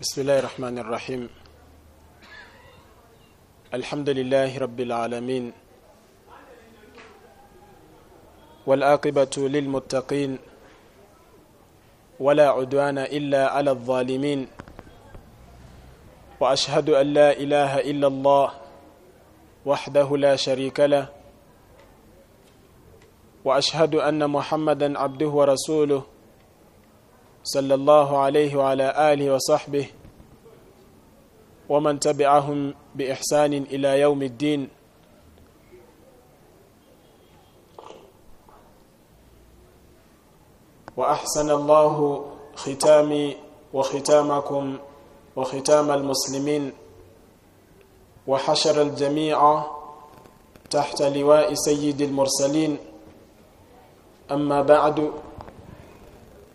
بسم الله الرحمن الرحيم. الحمد لله رب العالمين. والآقبة للمتقين. ولا عدوان إلا على الظالمين. وأشهد أن لا إله إلا الله وحده لا شريك له. وأشهد أن محمدا عبده ورسوله. صلى الله عليه وعلى آله وصحبه ومن تبعهم بإحسان إلى يوم الدين. وأحسن الله ختامي وختامكم وختام المسلمين وحشر الجميع تحت لواء سيد المرسلين. أما بعد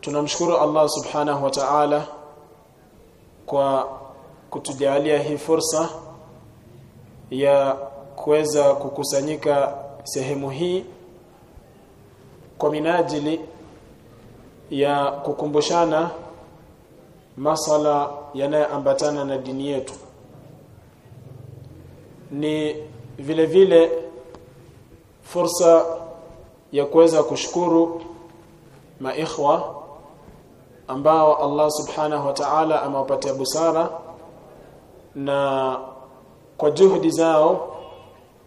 Tunamshukuru Allah subhanahu wa ta'ala kwa kutujalia hii fursa ya kuweza kukusanyika sehemu hii kwa minajili ya kukumbushana masala yanayoambatana na dini yetu. Ni vile vile fursa ya kuweza kushukuru maikhwa ambao Allah subhanahu wa ta'ala amewapatia busara na kwa juhudi zao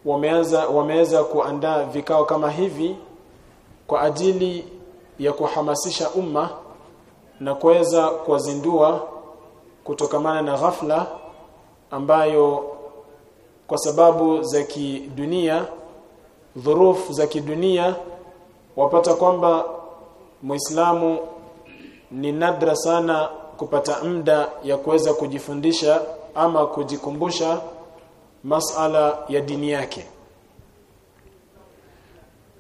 wameanza wameweza kuandaa vikao kama hivi kwa ajili ya kuhamasisha umma na kuweza kuwazindua kutokamana na ghafla ambayo kwa sababu za kidunia dhurufu za kidunia wapata kwamba Muislamu ni nadra sana kupata muda ya kuweza kujifundisha ama kujikumbusha masala ya dini yake.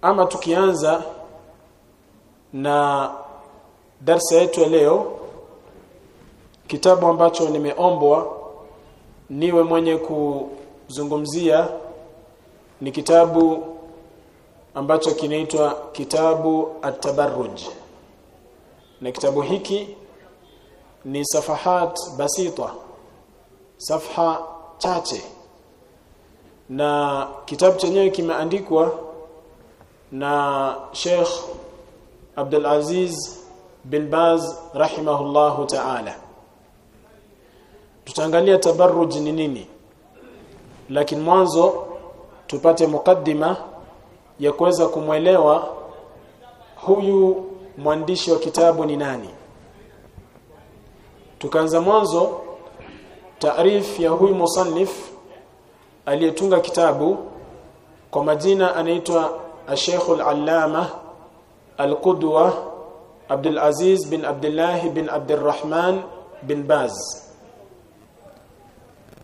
Ama tukianza na darsa yetu ya leo kitabu ambacho nimeombwa niwe mwenye kuzungumzia ni kitabu ambacho kinaitwa kitabu at-tabarruj na kitabu hiki ni safahat basita safha chache. Na kitabu chenyewe kimeandikwa na Sheikh Abdul Aziz bin Baz rahimahullahu ta'ala. Tutaangalia tabarruj ni nini. Lakini mwanzo tupate mukaddima ya kuweza kumwelewa huyu mwandishi wa kitabu ni nani? Tukaanza mwanzo taarif ya huyu musannif aliyetunga kitabu kwa majina anaitwa Sheikh al-Allama al-Qudwa Abdul Aziz bin Abdullah bin Abdurrahman bin Baz.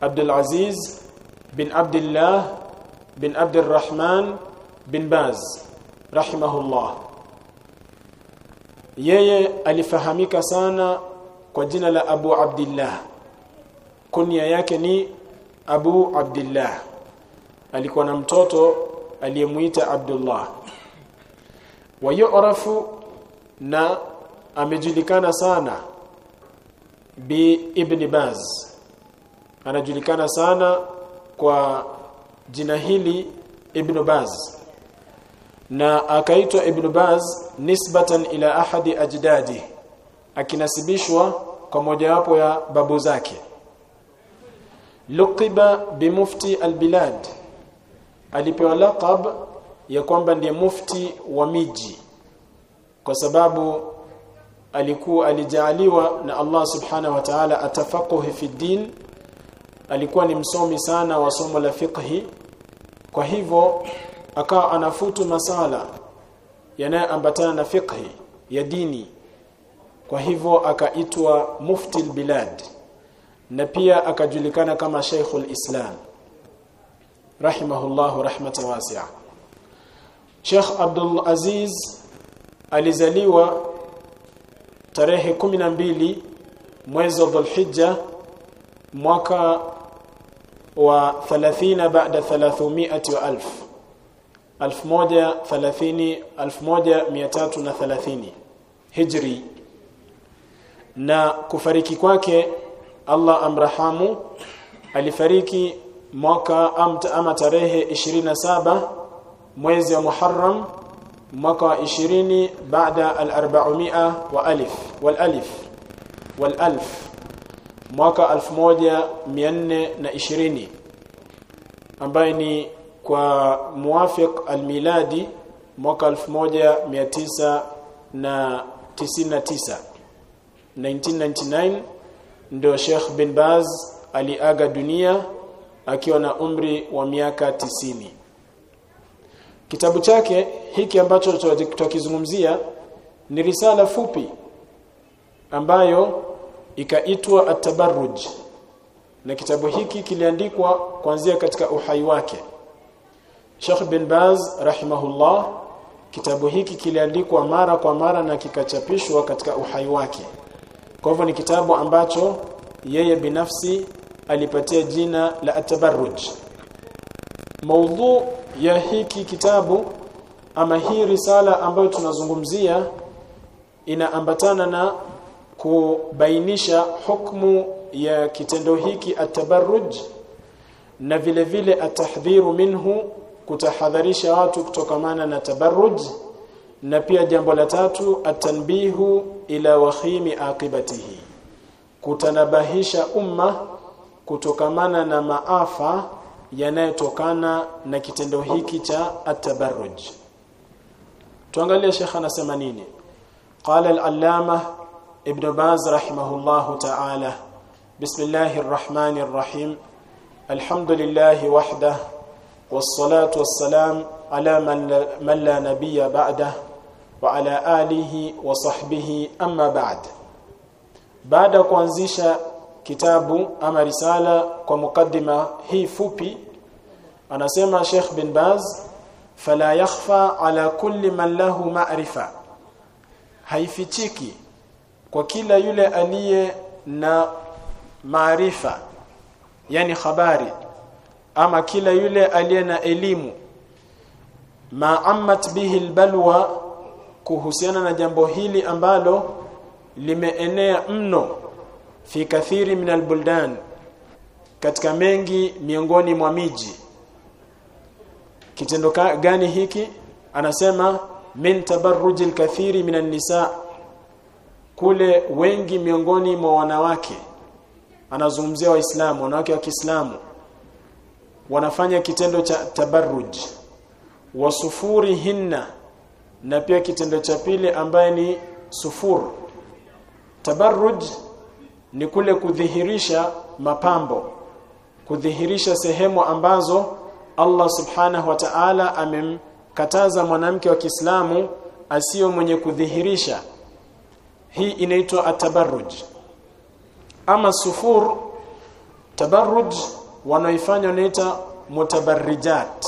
Abdul Aziz bin Abdullah bin Abdurrahman bin Baz rahimahullah yeye alifahamika sana kwa jina la Abu Abdullah kunia yake ni Abu Abdullah alikuwa na mtoto aliyemuita Abdullah. Wayurafu na amejulikana sana bi Ibn Baz. Anajulikana sana kwa jina hili Ibn Baz na akaitwa Ibn Baz nisbatan ila ahadi ajdadi akinasibishwa kwa mojawapo ya babu zake. Luqiba bimufti albilad alipewa laqab ya kwamba ndiye mufti wa miji kwa sababu alikuwa alijaaliwa na Allah subhanahu wa ta'ala atafaquhi fi din alikuwa ni msomi sana wa somo la fiqhi. Kwa hivyo akawa anafutu masala yanayoambatana na fiqhi ya dini. Kwa hivyo akaitwa mufti bilad na pia akajulikana kama Sheikhul Islam rahimahullahu rahmatan wasi'a. Sheikh Abdul Aziz alizaliwa tarehe 12 mwezi wa Dhulhijja mwaka wa 30 baada 300 wa alf 1130 1330 hijri. Na kufariki kwake Allah amrahamu alifariki mwaka ama tarehe 27 mwezi wa Muharram mwaka wa 20 baada al-400 wa alif wal alif wal alf mwaka 1420 ambaye ni kwa muwafiq al-miladi mwaka 1999 1999 ndio Sheikh bin Baz aliaga dunia akiwa na umri wa miaka tisini. Kitabu chake hiki ambacho tutakizungumzia ni risala fupi ambayo ikaitwa at-tabarruj. Na kitabu hiki kiliandikwa kuanzia katika uhai wake Sheikh bin Baz rahimahullah kitabu hiki kiliandikwa mara kwa mara na kikachapishwa katika uhai wake. Kwa hivyo ni kitabu ambacho yeye binafsi alipatia jina la at-tabarruj. Maudhu ya hiki kitabu ama hii risala ambayo tunazungumzia inaambatana na kubainisha hukmu ya kitendo hiki atabarruj na vile vile atahdhiru minhu kutahadharisha watu kutokamana na tabarruj. Na pia jambo la tatu atanbihu ila wahimi aqibatihi. Kutanabahisha umma kutokamana na maafa yanayotokana na kitendo hiki cha atabarruj tuangalie shekha anasema nini. Qala al-allama ibn baz rahimahullah ta'ala bismillahir rahmanir rahim. Alhamdulillah wahdah was-salatu was-salam ala man la nabiyya ba'dah wa ala alihi wa sahbihi amma ba'd baada kuanzisha kitabu ama risala kwa mukaddima hii fupi anasema Sheikh bin Baz fala yakhfa ala kulli man lahu ma'rifa. Haifichiki kwa kila yule aliye na maarifa yani habari ama kila yule aliye na elimu. Ma ammat bihi albalwa kuhusiana na jambo hili ambalo limeenea mno fi kathiri min albuldan katika mengi miongoni mwa miji. Kitendo gani hiki? Anasema min tabarruj alkathiri min nisa kule wengi miongoni mwa wanawake. Anazungumzia waislamu wanawake wa Kiislamu wanafanya kitendo cha tabarruj wasufuri hinna na pia kitendo cha pili ambaye ni sufur. Tabarruj ni kule kudhihirisha mapambo kudhihirisha sehemu ambazo Allah subhanahu wa ta'ala amemkataza mwanamke wa Kiislamu asiyo mwenye kudhihirisha. Hii inaitwa atabarruj ama sufur tabarruj wanaoifanya wanaita mutabarrijat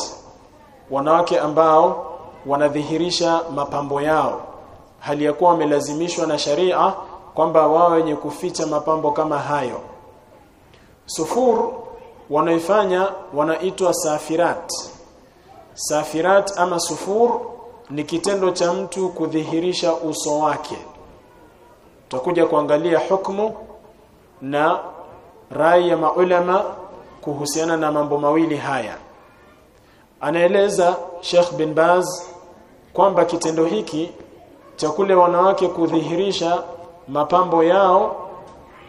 wanawake ambao wanadhihirisha mapambo yao. Hali ya kuwa wamelazimishwa na sharia kwamba wao wenye kuficha mapambo kama hayo. Sufur wanaoifanya wanaitwa safirat. Safirat ama sufur ni kitendo cha mtu kudhihirisha uso wake. Tutakuja kuangalia hukumu na rai ya maulama kuhusiana na mambo mawili haya. Anaeleza Sheikh bin Baz kwamba kitendo hiki cha kule wanawake kudhihirisha mapambo yao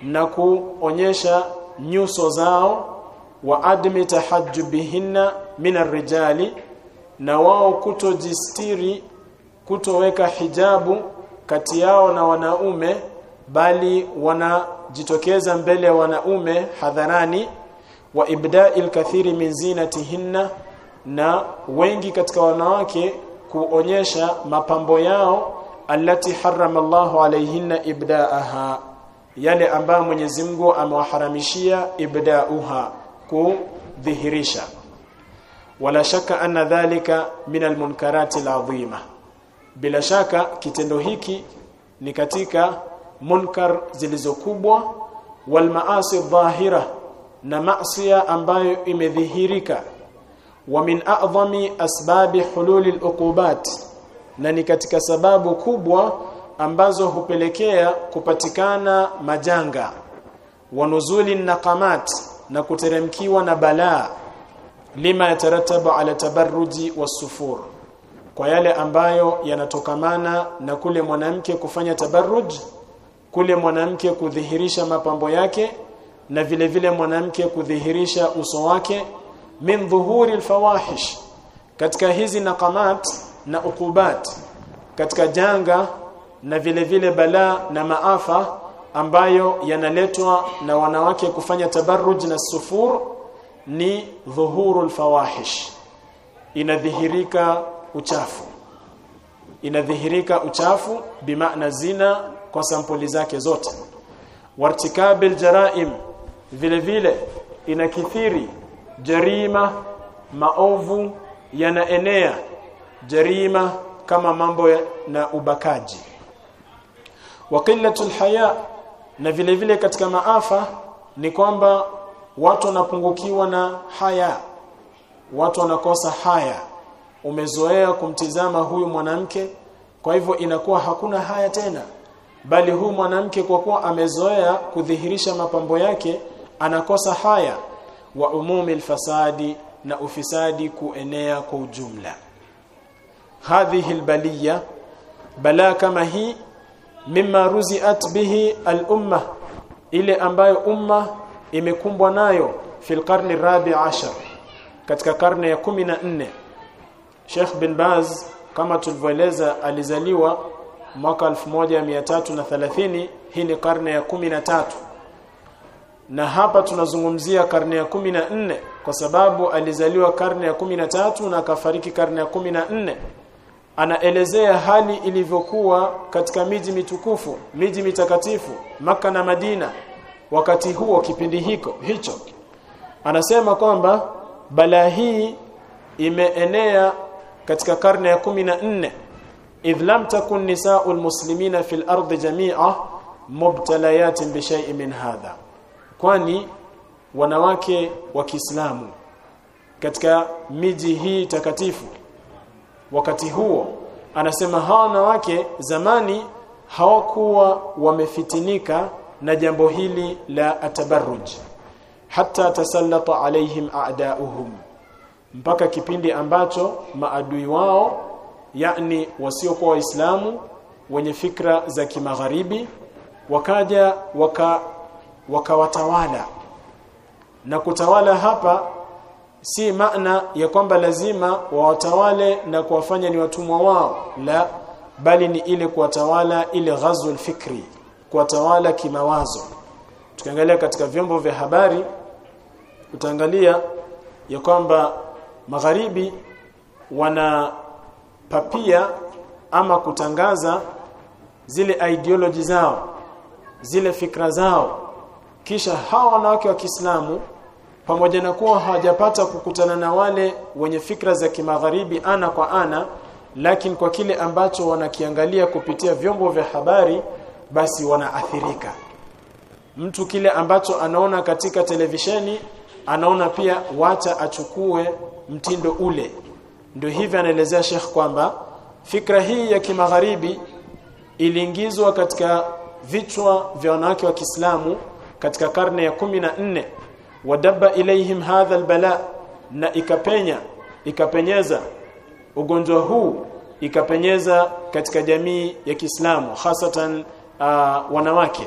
na kuonyesha nyuso zao wa admi tahajjubihinna min rijali na wao kutojistiri kutoweka hijabu kati yao na wanaume bali wanajitokeza mbele ya wanaume hadharani wa ibda'il kathiri min zinatihinna na wengi katika wanawake kuonyesha mapambo yao allati harrama Allahu alayhinna ibda'aha yale ambayo Mwenyezi Mungu amewaharamishia ibdauha kudhihirisha. Wala shaka anna dhalika min almunkarati alazima. Bila shaka kitendo hiki ni katika munkar zilizokubwa wal maasi dhahira na maasiya ambayo imedhihirika. Wa min a'dhami asbabi hululi al-uqubat na ni katika sababu kubwa ambazo hupelekea kupatikana majanga. Wa nuzuli naqamat na kuteremkiwa na balaa. Lima yataratabu ala tabarruji wasufur kwa yale ambayo yanatokamana na kule mwanamke kufanya tabarruj kule mwanamke kudhihirisha mapambo yake na vile vile mwanamke kudhihirisha uso wake min dhuhuri alfawahish katika hizi naqamat na ukubat katika janga na vile vile balaa na maafa ambayo yanaletwa na wanawake kufanya tabarruj na sufur ni dhuhuru fawahish inadhihirika uchafu. Inadhihirika uchafu bimaana zina kwa sampuli zake zote. Wartikabil jaraim vile vile inakithiri jarima maovu yanaenea. Jarima kama mambo ya, na ubakaji. Wa qillatul haya na vile vile katika maafa ni kwamba watu wanapungukiwa na haya. Watu wanakosa haya. Umezoea kumtizama huyu mwanamke kwa hivyo inakuwa hakuna haya tena. Bali huyu mwanamke kwa kuwa amezoea kudhihirisha mapambo yake anakosa haya wa umumi alfasadi na ufisadi kuenea kwa ujumla. Hadhihi albaliya bala kama hii mimma ruziat bihi al-umma ile ambayo umma imekumbwa nayo fi qarni rabi ashar katika karne ya 14 Sheikh bin Baz kama tulivyoeleza alizaliwa mwaka 1330 hii ni karne ya 13 na hapa tunazungumzia karne ya 14 kwa sababu alizaliwa karne ya 13 na akafariki karne ya 14 anaelezea hali ilivyokuwa katika miji mitukufu miji mitakatifu maka na Madina wakati huo kipindi hiko hicho. Anasema kwamba balaa hii imeenea katika karne ya 14 idh lam takun nisaa'ul muslimina fil ardi jami'a mubtalayatin bi shay'in min hadha kwani wanawake wa Kiislamu katika miji hii takatifu wakati huo anasema hawa wanawake zamani hawakuwa wamefitinika na jambo hili la atabarruj hata tasallata alaihim a'da'uhum mpaka kipindi ambacho maadui wao yani wasiokuwa waislamu wenye fikra za kimagharibi wakaja waka wakawatawala. Na kutawala hapa si maana ya kwamba lazima wawatawale na kuwafanya ni watumwa wao la bali ni ile kuwatawala ile ghazul fikri kuwatawala kimawazo. Tukiangalia katika vyombo vya habari utaangalia ya kwamba magharibi wana papia ama kutangaza zile ideology zao zile fikra zao kisha hawa wanawake wa Kiislamu pamoja na kuwa hawajapata kukutana na wale wenye fikra za kimagharibi ana kwa ana lakini kwa kile ambacho wanakiangalia kupitia vyombo vya habari basi wanaathirika. Mtu kile ambacho anaona katika televisheni anaona pia wacha achukue mtindo ule. Ndio hivi anaelezea Sheikh kwamba fikra hii ya kimagharibi iliingizwa katika vichwa vya wanawake wa Kiislamu katika karne ya 14 wadabba ilaihim hadha albala na ikapenya ikapenyeza. Ugonjwa huu ikapenyeza katika jamii ya Kiislamu hasatan uh, wanawake.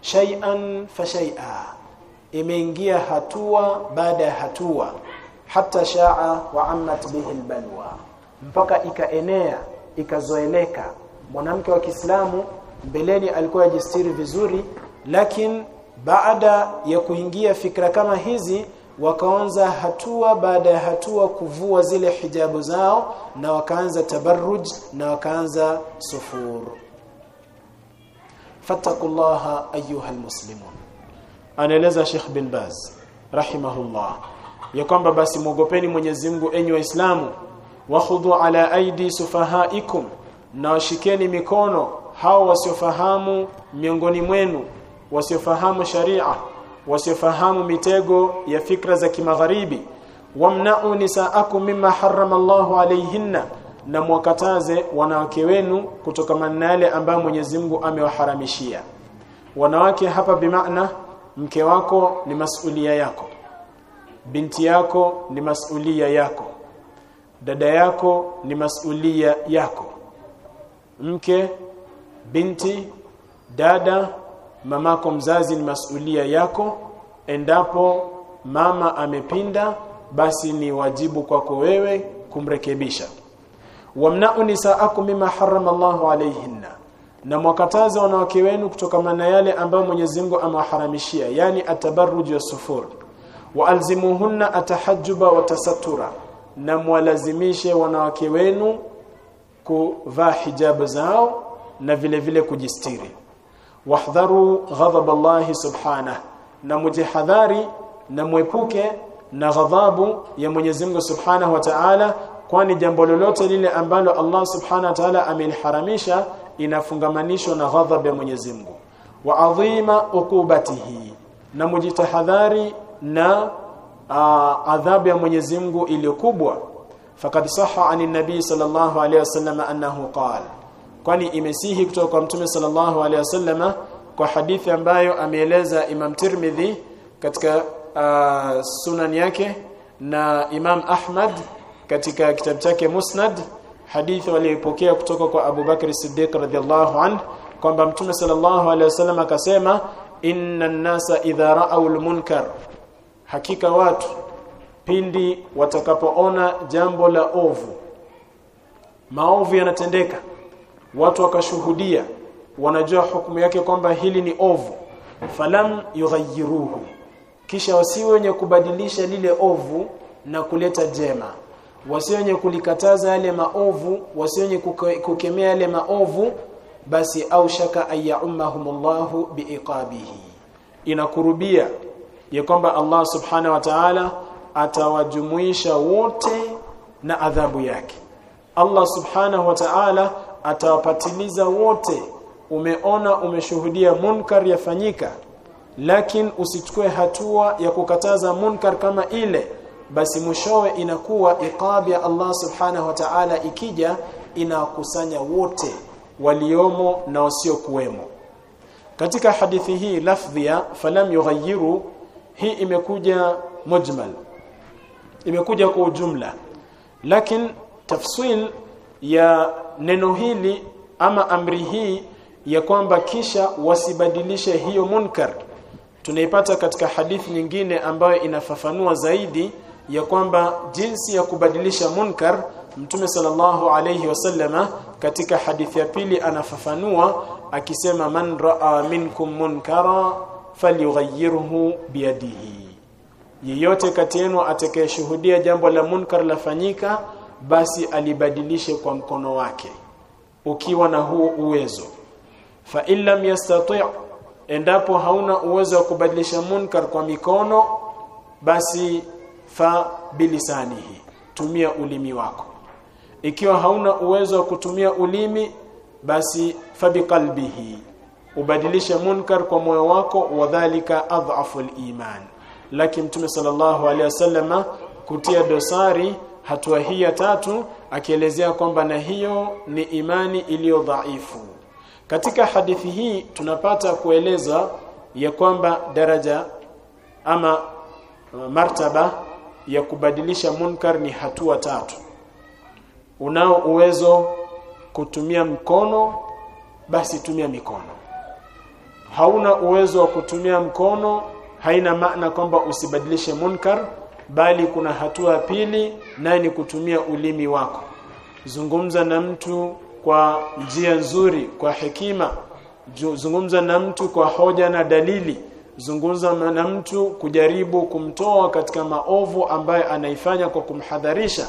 Shay'an fa shay'a imeingia hatua baada ya hatua. Hata shaa wa ammat bihi albalwa mpaka ikaenea ikazoeleka. Mwanamke wa Kiislamu mbeleni alikuwa ajistiri vizuri lakini baada ya kuingia fikra kama hizi wakaanza hatua baada ya hatua kuvua zile hijabu zao na wakaanza tabarruj na wakaanza sufur. Fattaqullaha ayuha almuslimun anaeleza Sheikh bin Baz rahimahullah ya kwamba basi mwogopeni Mwenyezi Mungu enyi waislamu wakhudhu ala aidi sufahaikum na washikeni mikono hao wasiofahamu miongoni mwenu wasiofahamu sharia wasiofahamu mitego ya fikra za kimagharibi wamna'u nisaaku mimma harrama Allahu alayhinna na mwakataze wanawake wenu kutoka na yale ambayo Mwenyezi Mungu amewaharamishia. Wanawake hapa bimaana mke wako ni masulia yako binti yako ni masulia yako dada yako ni masulia yako mke binti dada mamako mzazi ni masulia yako endapo mama amepinda basi ni wajibu kwako wewe kumrekebisha. Wamna'u nisaakum mima harrama Allahu alayhinna. Na mwakataza wanawake wenu kutoka na yale ambayo Mwenyezi Mungu amewaharamishia yani atabarruj wa sufur. Wa alzimuhunna atahajjuba wa tasattura na mwalazimishe wanawake wenu kuvaa hijabu zao na vile vile kujistiri wahdharu ghadhab Allah subhanahu na mujihadhari na mwepuke na ghadhabu ya Mwenyezi Mungu Subhanahu wa Ta'ala kwani jambo lolote lile ambalo Allah Subhanahu wa Ta'ala ameliharamisha inafungamanishwa na ghadhab ya Mwenyezi Mungu. Wa adhima ukubatihi na mujitahadhari na adhabu ya Mwenyezi Mungu iliyokubwa fakad sahha anin nabii sallallahu alayhi wasallam annahu qala kwani imesihi kutoka kwa mtume sallallahu alaihi wasallam kwa hadithi ambayo ameeleza Imam Tirmidhi katika uh, sunan yake na Imam Ahmad katika kitabu chake Musnad hadithi waliyopokea kutoka kwa Abu Bakr Siddiq radhiallahu an kwamba mtume sallallahu alaihi wasallam akasema inna an-nasa idha ra'aw al-munkar. Hakika watu pindi watakapoona jambo la ovu maovu yanatendeka watu wakashuhudia wanajua hukumu yake kwamba hili ni ovu. Falam yughayyiruhu kisha wasiwe wenye kubadilisha lile ovu na kuleta jema. Wasiwe wenye kulikataza yale maovu wasiwe wenye kukemea yale maovu basi au shaka ayyummahumullahu biiqabihi. Inakurubia ya kwamba Allah subhanahu wa ta'ala atawajumuisha wote na adhabu yake. Allah subhanahu wa ta'ala atawapatiliza wote. Umeona umeshuhudia munkar yafanyika. Lakini usichukue hatua ya kukataza munkar kama ile. Basi mwishowe inakuwa iqab ya Allah subhanahu wa ta'ala ikija inakusanya wote waliomo na wasiokuwemo. Katika hadithi hii lafdhi ya falam yughayyiru hii imekuja mujmal. Imekuja kwa ujumla. Lakini tafsil ya neno hili ama amri hii ya kwamba kisha wasibadilishe hiyo munkar tunaipata katika hadithi nyingine ambayo inafafanua zaidi ya kwamba jinsi ya kubadilisha munkar Mtume sallallahu alayhi wasallama katika hadithi ya pili anafafanua akisema man raa minkum munkara falyughayyirhu biyadihi. Yeyote kati yenu atakayeshuhudia jambo la munkar lafanyika basi alibadilishe kwa mkono wake ukiwa na huo uwezo. Fa illam yastati' endapo hauna uwezo wa kubadilisha munkar kwa mikono basi fa bilisanihi tumia ulimi wako. Ikiwa hauna uwezo wa kutumia ulimi basi fa biqalbihi ubadilisha munkar kwa moyo wako wadhālika adhafu iman lakini mtume sallallahu alaihi wasallama kutia dosari hatua hii ya tatu akielezea kwamba na hiyo ni imani iliyo dhaifu. Katika hadithi hii tunapata kueleza ya kwamba daraja ama martaba ya kubadilisha munkar ni hatua tatu. Unao uwezo kutumia mkono basi tumia mikono. Hauna uwezo wa kutumia mkono haina maana kwamba usibadilishe munkar bali kuna hatua pili naye ni kutumia ulimi wako. Zungumza na mtu kwa njia nzuri kwa hekima. Zungumza na mtu kwa hoja na dalili. Zungumza na mtu kujaribu kumtoa katika maovu ambayo anaifanya kwa kumhadharisha.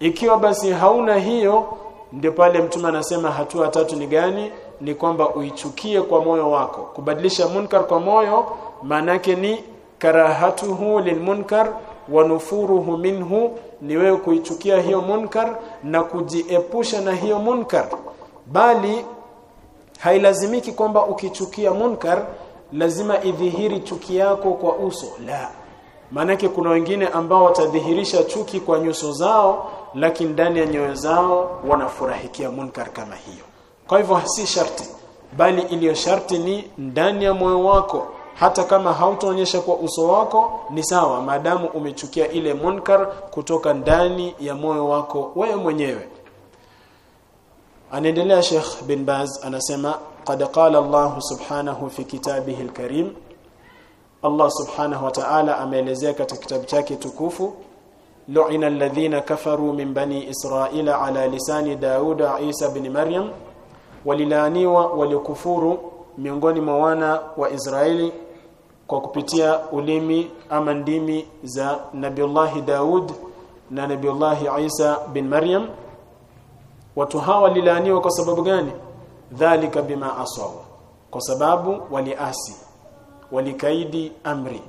Ikiwa basi hauna hiyo ndio pale mtume anasema hatua tatu ni gani? Ni kwamba uichukie kwa moyo wako. Kubadilisha munkar kwa moyo maanake ni karahatuhu lilmunkar wa nufuruhu minhu ni wewe kuichukia hiyo munkar na kujiepusha na hiyo munkar. Bali hailazimiki kwamba ukichukia munkar lazima idhihiri chuki yako kwa uso. La. Maanake kuna wengine ambao watadhihirisha chuki kwa nyuso zao lakini ndani ya nyoyo zao wanafurahikia munkar kama hiyo. Kwa hivyo si sharti bali iliyo sharti ni ndani ya moyo wako hata kama hautaonyesha kwa uso wako ni sawa. Maadamu umechukia ile munkar kutoka ndani ya moyo wako wewe mwenyewe. Anaendelea Sheikh bin Baz anasema qad qala Allah subhanahu fi kitabihi al-karim. Allah subhanahu wa ta'ala ameelezea katika kitabu chake tukufu lu'ina alladhina kafaru min bani israila ala lisani dauda isa bin maryam walilaniwa walikufuru miongoni mwa wana wa Israeli kwa kupitia ulimi ama ndimi za Nabiullahi Daud na Nabiullahi Isa bin Maryam. Watu hawa walilaaniwa kwa sababu gani? Dhalika bima asaw kwa sababu waliasi walikaidi amri.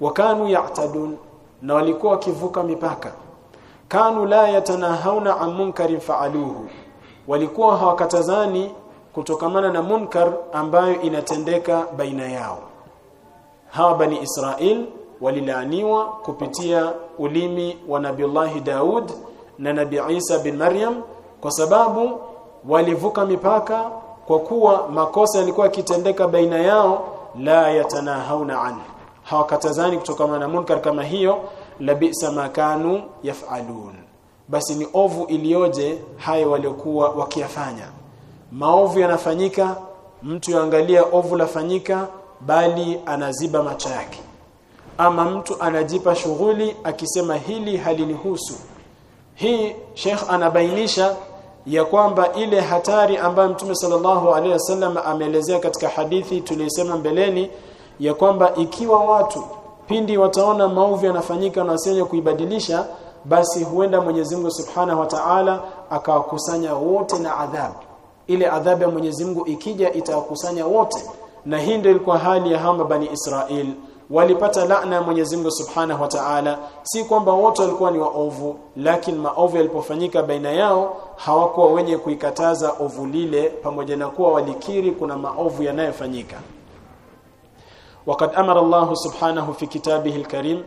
Wakanu ya'tadun na walikuwa wakivuka mipaka. Kanu la yatanahauna an munkarin fa'aluhu walikuwa hawakatazani kutokamana na munkar ambayo inatendeka baina yao hawa bani Israel walilaaniwa kupitia ulimi wa Nabiullahi Daud na Nabi Isa bin Maryam kwa sababu walivuka mipaka kwa kuwa makosa yalikuwa yakitendeka baina yao la yatanahauna an hawakatazani kutokana na munkar kama hiyo la bisa makanu yafalun. Basi ni ovu iliyoje hayo waliokuwa wakiyafanya. Maovu yanafanyika mtu yaangalia ovu lafanyika bali anaziba macho yake. Ama mtu anajipa shughuli akisema hili halinihusu. Hii Sheikh anabainisha ya kwamba ile hatari ambayo Mtume sallallahu alaihi wasallam ameelezea katika hadithi tuliyosema mbeleni ya kwamba ikiwa watu pindi wataona maovu yanafanyika na wasenye kuibadilisha basi huenda Mwenyezi Mungu Subhanahu wa Ta'ala akawakusanya wote na adhabu. Ile adhabu ya Mwenyezi Mungu ikija itawakusanya wote na hii ndio ilikuwa hali ya hama bani Israel walipata laana ya Mwenyezi Mungu Subhanahu wa Ta'ala si kwamba wote walikuwa ni waovu lakini maovu yalipofanyika baina yao hawakuwa wenye kuikataza ovu lile pamoja na kuwa walikiri kuna maovu yanayofanyika وقد امر الله سبحانه في كتابه الكريم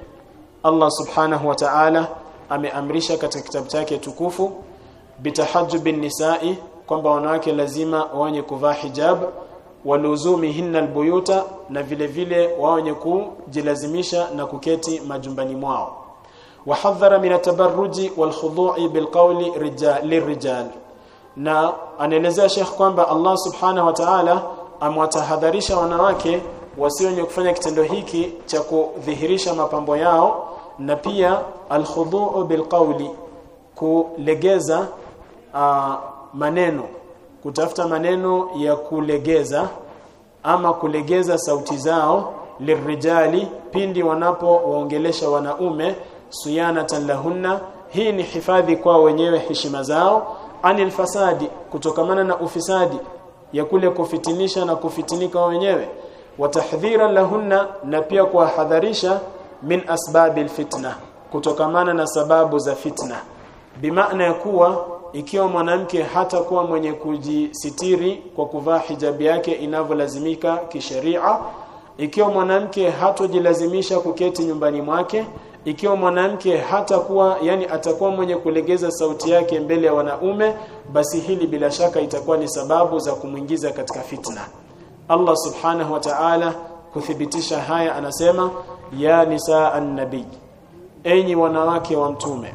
الله سبحانه وتعالى ameamrisha katika kitabu chake tukufu bitahajjubin nisa'i kwamba wanawake lazima wawenye kuvaa hijab waluzumihinna albuyuta na vile vile wao wenye kujilazimisha na kuketi majumbani mwao. Wahadhara min atabarruji walkhudu'i bilqawli lirijal na anaelezea Sheikh kwamba Allah subhanahu wa ta'ala amwatahadharisha wanawake wasio wenye kufanya kitendo hiki cha kudhihirisha mapambo yao na pia alkhudu'u bilqawli kulegeza uh, maneno kutafuta maneno ya kulegeza ama kulegeza sauti zao lirijali pindi wanapowaongelesha wanaume suyanatan lahunna. Hii ni hifadhi kwa wenyewe heshima zao. Anil fasadi kutokamana na ufisadi ya kule kufitinisha na kufitinika wenyewe. Watahdhira lahunna na pia kuwahadharisha min asbabil fitna kutokamana na sababu za fitna. Bimaana ya kuwa ikiwa mwanamke hatakuwa mwenye kujisitiri kwa kuvaa hijabi yake inavyolazimika kisheria ikiwa mwanamke hatojilazimisha kuketi nyumbani mwake ikiwa mwanamke hata kuwa yani atakuwa mwenye kulegeza sauti yake mbele ya wanaume basi hili bila shaka itakuwa ni sababu za kumwingiza katika fitna. Allah subhanahu wa ta'ala kuthibitisha haya anasema ya nisaa an-nabi enyi wanawake wa mtume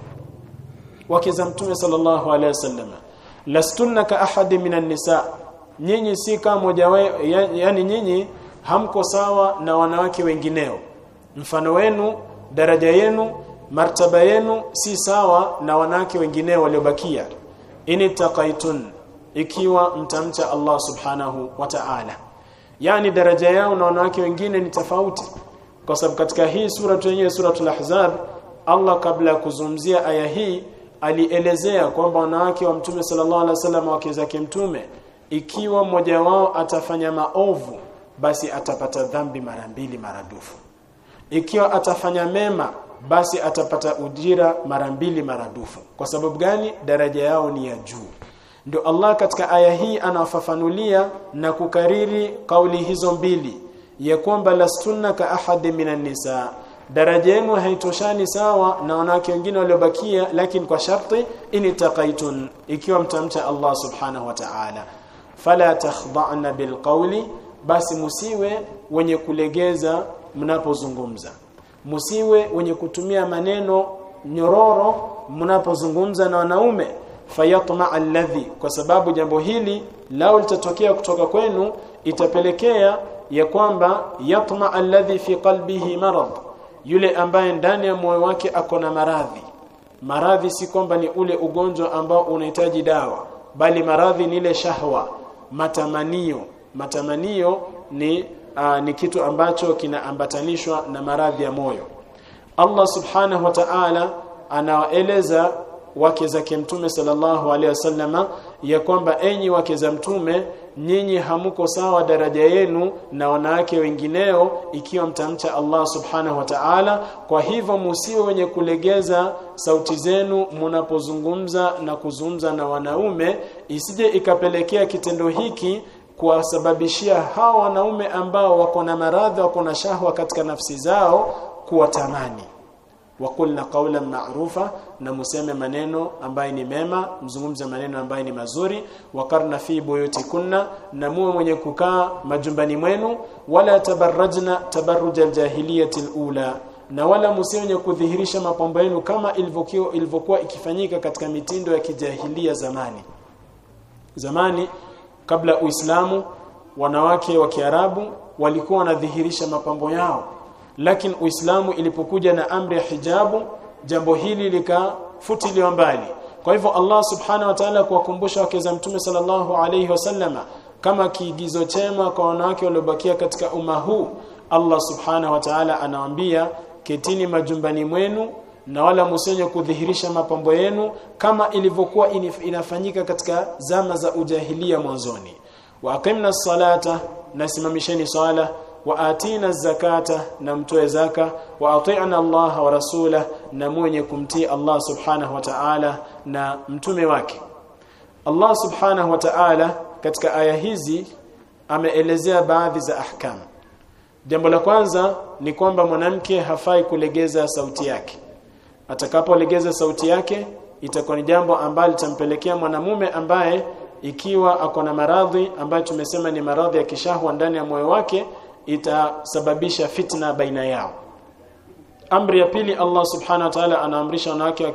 wake za mtume sallallahu alaihi wasallam. Lastunna ka ahadi minan nisa. Nyinyi si kama moja yani nyinyi hamko sawa na wanawake wengineo. Mfano wenu daraja yenu martaba yenu si sawa na wanawake wengineo waliobakia. Ini taqaitun ikiwa mtamcha Allah subhanahu wa ta'ala. Yani daraja yao na wanawake wengine ni tofauti. Kwa sababu katika hii sura yenyewe suratul ahzab Allah kabla ya kuzungumzia aya hii alielezea kwamba wanawake wa mtume sallallahu alaihi wasallam wake zake mtume ikiwa mmoja wao atafanya maovu basi atapata dhambi mara mbili maradufu ikiwa atafanya mema basi atapata ujira mara mbili maradufu kwa sababu gani? Daraja yao ni ya juu. Ndio Allah katika aya hii anafafanulia na kukariri kauli hizo mbili ya kwamba lastunna ka ahadi minan nisa daraja yenu haitoshani sawa na wanawake wengine waliobakia lakini kwa sharti initaqaitun ikiwa mtamcha Allah subhanahu wa ta'ala. Fala takhda'na bilqawli basi musiwe wenye kulegeza mnapozungumza. Musiwe wenye kutumia maneno nyororo mnapozungumza na wanaume. Fayatma alladhi kwa sababu jambo hili lao litatokea kutoka kwenu itapelekea ya kwamba yatma alladhi fi qalbihi marad yule ambaye ndani ya moyo wake ako na maradhi. Maradhi si kwamba ni ule ugonjwa ambao unahitaji dawa bali maradhi ni ile shahwa matamanio. Matamanio ni uh, ni kitu ambacho kinaambatanishwa na maradhi ya moyo. Allah subhanahu wa ta'ala anawaeleza wake zake mtume sallallahu alaihi wasallama ya kwamba enyi wake za mtume nyinyi hamko sawa daraja yenu na wanawake wengineo ikiwa mtamcha Allah subhanahu wa ta'ala. Kwa hivyo musiwe wenye kulegeza sauti zenu mnapozungumza na kuzungumza na wanaume isije ikapelekea kitendo hiki kuwasababishia hawa wanaume ambao wako na maradhi wako na shahwa katika nafsi zao kuwatamani wakulna qawlan ma'rufa na museme maneno ambaye ni mema mzungumze maneno ambaye ni mazuri wakarna fi buyutikunna na muwe mwenye kukaa majumbani mwenu wala tabarrajna tabarruj aljahiliyati alula na wala wenye kudhihirisha mapambo yenu kama ilivyokuwa ilivyokuwa ikifanyika katika mitindo ya kijahilia zamani. Zamani kabla Uislamu wanawake wa Kiarabu walikuwa wanadhihirisha mapambo yao lakini Uislamu ilipokuja na amri ya hijabu jambo hili likafutiliwa mbali. Kwa hivyo Allah subhanahu wa ta'ala kuwakumbusha wake za mtume sallallahu alayhi wasallama kama kiigizo chema kwa wanawake waliobakia katika umma huu Allah subhanahu wa ta'ala anawaambia ketini majumbani mwenu na wala msenye kudhihirisha mapambo yenu kama ilivyokuwa inafanyika katika zama za ujahilia mwanzoni. Wa aqimna salata nasimamisheni swala wa atina zakata na mtoe zaka wa ati'na Allah wa rasula na mwenye kumtii Allah subhanahu wa ta'ala na mtume wake. Allah subhanahu wa ta'ala katika aya hizi ameelezea baadhi za ahkam. Jambo la kwanza ni kwamba mwanamke hafai kulegeza sauti yake. Atakapolegeza sauti yake itakuwa ni jambo ambalo litampelekea mwanamume ambaye ikiwa ako na maradhi ambayo tumesema ni maradhi ya kishahwa ndani ya moyo wake itasababisha fitna baina yao. Amri ya pili Allah subhanahu wa ta'ala anaamrisha wanawake wa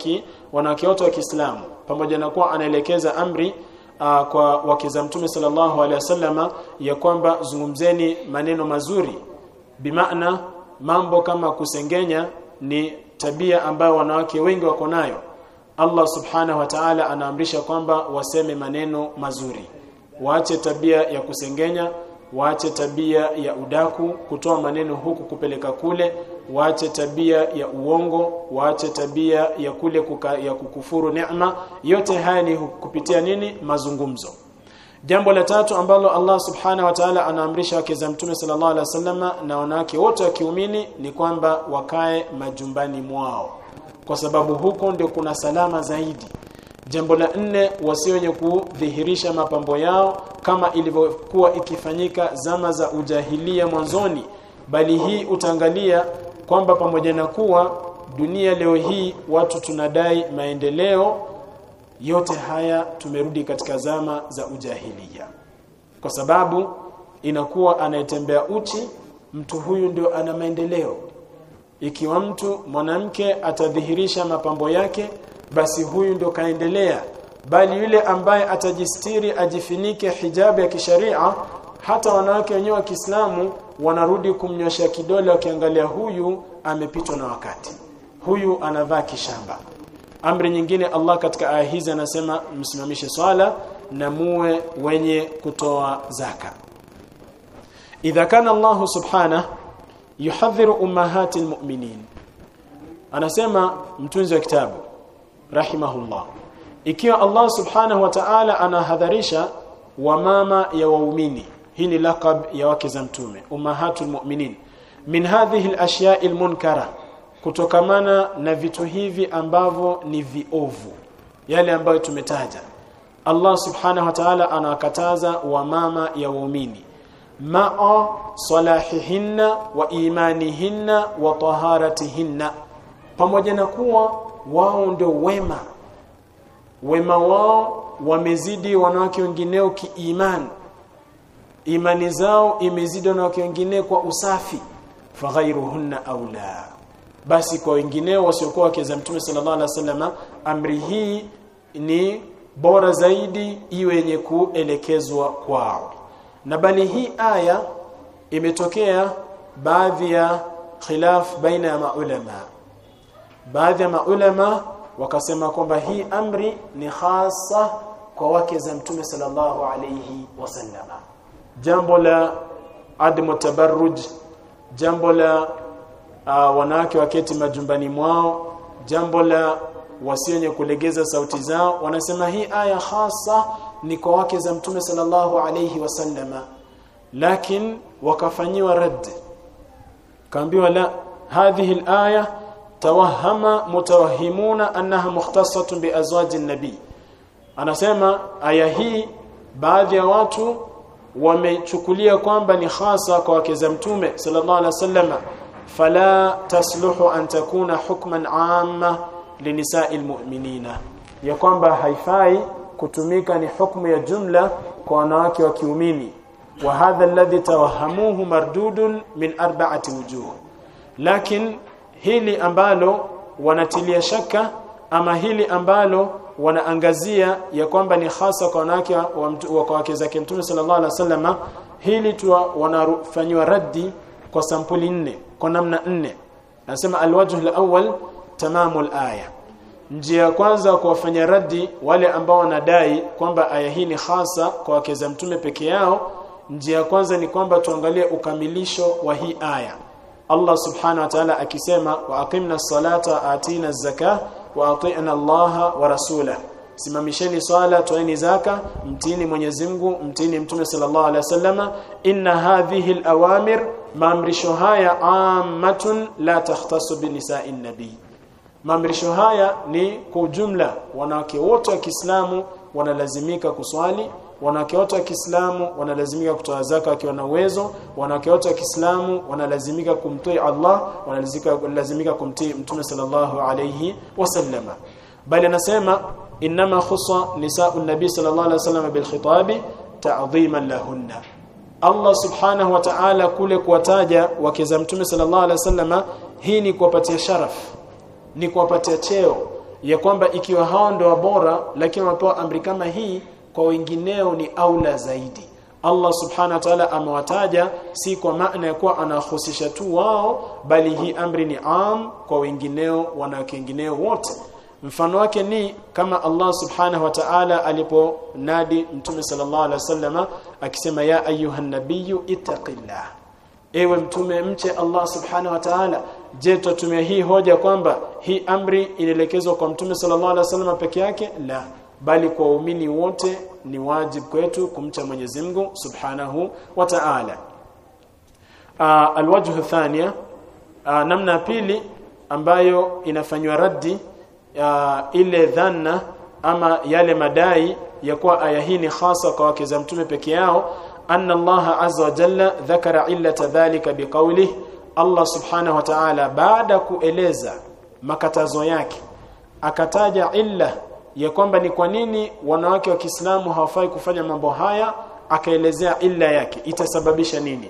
wanawake wote wa Kiislamu pamoja na kuwa anaelekeza amri uh, kwa wake za Mtume sallallahu alaihi wasallama ya kwamba zungumzeni maneno mazuri. Bimaana mambo kama kusengenya ni tabia ambayo wanawake wengi wako nayo. Allah subhanahu wa ta'ala anaamrisha kwamba waseme maneno mazuri. Waache tabia ya kusengenya waache tabia ya udaku kutoa maneno huku kupeleka kule. Waache tabia ya uongo waache tabia ya kule kuka, ya kukufuru neema. Yote haya ni kupitia nini? Mazungumzo. Jambo la tatu ambalo Allah subhanahu wa ta'ala anaamrisha wake za mtume sallallahu alaihi wasallama na wanawake wote wakiumini ni kwamba wakae majumbani mwao. Kwa sababu huko ndio kuna salama zaidi jambo la nne wasio wenye kudhihirisha mapambo yao kama ilivyokuwa ikifanyika zama za ujahilia mwanzoni bali hii utaangalia kwamba pamoja na kuwa dunia leo hii watu tunadai maendeleo yote haya tumerudi katika zama za ujahilia. Kwa sababu inakuwa anayetembea uchi mtu huyu ndio ana maendeleo. Ikiwa mtu mwanamke atadhihirisha mapambo yake basi huyu ndio kaendelea bali yule ambaye atajistiri ajifinike hijabu ya kisharia hata wanawake wenyewe wa Kiislamu wanarudi kumnyosha kidole wakiangalia huyu amepitwa na wakati huyu anavaa kishamba. Amri nyingine Allah katika aya hizi anasema msimamishe swala na muwe wenye kutoa zaka. Idha kana Allah subhanahu yuhadhiru ummahati almu'minin. Anasema mtunzi wa kitabu rahimahullah. Ikiwa Allah subhanahu wa ta'ala anahadharisha wa mama ya waumini hii ni laqab ya wake za mtume ummahatul mu'minin min hadhihi al-ashya'i al-munkara kutokamana na vitu hivi ambavyo ni viovu yale ambayo tumetaja. Allah subhanahu wa ta'ala anawakataza wamama ya waumini ma'a salahihinna wa imanihinna wa taharatihinna pamoja na kuwa wao ndio wema. Wema wao wamezidi wanawake wengineo kiimani. Imani zao imezidi wanawake wengine kwa usafi. Faghairuhunna aula basi kwa wengineo wasiokuwa wake za mtume sallallahu alaihi wasallam amri hii ni bora zaidi iwe yenye kuelekezwa kwao. Na bali hii aya imetokea baadhi ya khilaf baina ya maulama baadhi ya maulama wakasema kwamba hii amri ni hasa kwa wake za mtume sallallahu alayhi wasallam jambo la adamu tabarruj jambo la uh, wanawake waketi majumbani mwao jambo la wasionye kulegeza sauti zao wanasema hii aya hasa ni kwa wake za mtume sallallahu alayhi wasallama lakini wakafanyiwa rad kaambiwa la hadhihi alaya tawahama mutawahimuna annaha mukhtasatun biazwaji nabii anasema aya hii baadhi ya watu wamechukulia kwamba ni hasa kwa wake za mtume sallallahu alaihi wasallama fala tasluhu an takuna hukman amma linisai almu'minina. Ya kwamba haifai kutumika ni hukumu ya jumla kwa wanawake wa kiumini. Wa hadha alladhi tawahamuhu mardudun min arba'ati wujuh. Lakin hili ambalo wanatilia shaka ama hili ambalo wanaangazia ya kwamba ni hasa kwa wanawake wa kwa wake zake Mtume sallallahu alaihi wasallam hili tu wanafanywa raddi kwa sampuli nne kwa namna nne. Nasema alwajh alawwal tamamul aya. Njia ya kwanza kuwafanya raddi wale ambao wanadai kwamba aya hii ni hasa kwa wake za mtume peke yao njia ya kwanza ni kwamba tuangalie ukamilisho wa hii aya Allah subhanahu wa ta'ala akisema wa aqimna salata atina zaka wa ati'na Allah wa rasulah. Simamisheni swala toeni zaka mtini Mwenyezi Mungu mtini mtume sallallahu alaihi wasallama inna hadhihi alawamir maamrisho haya ammatun la takhtasu bi nisa'in nabii maamrisho haya ni kwa ujumla wanawake wote wa Kiislamu wanalazimika kuswali wanawake wote wa Kiislamu wanalazimika kutoa zaka wakiwa na uwezo wanawake wote wa Kiislamu wanalazimika kumtii Allah wanalazimika lazimika kumtii Mtume sallallahu alayhi wasallama bali anasema inma khussa nisa'u nabi sallallahu alayhi wasallam bil khitabi ta'dhiman lahunna. Allah subhanahu wa ta'ala kule kuwataja wake za Mtume sallallahu alayhi wasallama hii ni kuwapatia sharaf ni kuwapatia cheo ya kwamba ikiwa hao ndio bora lakini wapewa amri kama hii kwa wengineo ni aula zaidi. Allah subhanahu wa ta'ala amewataja si kwa maana ya kuwa anahusisha tu wao bali hii amri ni am kwa wengineo wanawake wengineo wote. Mfano wake ni kama Allah subhanahu wa ta'ala aliponadi mtume sallallahu alaihi wasallama akisema ya ayuhan nabiyyu ittaqillah. Ewe mtume mche Allah subhanahu wa ta'ala. Je tutumia hii hoja kwamba hii amri inaelekezwa kwa mtume sallallahu alaihi wasallam peke yake? La bali kwa waumini wote ni wajibu kwetu kumcha Mwenyezi Mungu Subhanahu wa Ta'ala. Alwajhu thania namna pili ambayo inafanywa raddi aa, ile dhanna ama yale madai ya kuwa aya hii ni hasa kwa wake za mtume peke yao anna Allah azza wa jalla dhakara illata dhalika biqawlihi Allah subhanahu wa ta'ala baada kueleza makatazo yake akataja illa ya kwamba ni kwa nini wanawake wa Kiislamu hawafai kufanya mambo haya akaelezea illa yake itasababisha nini?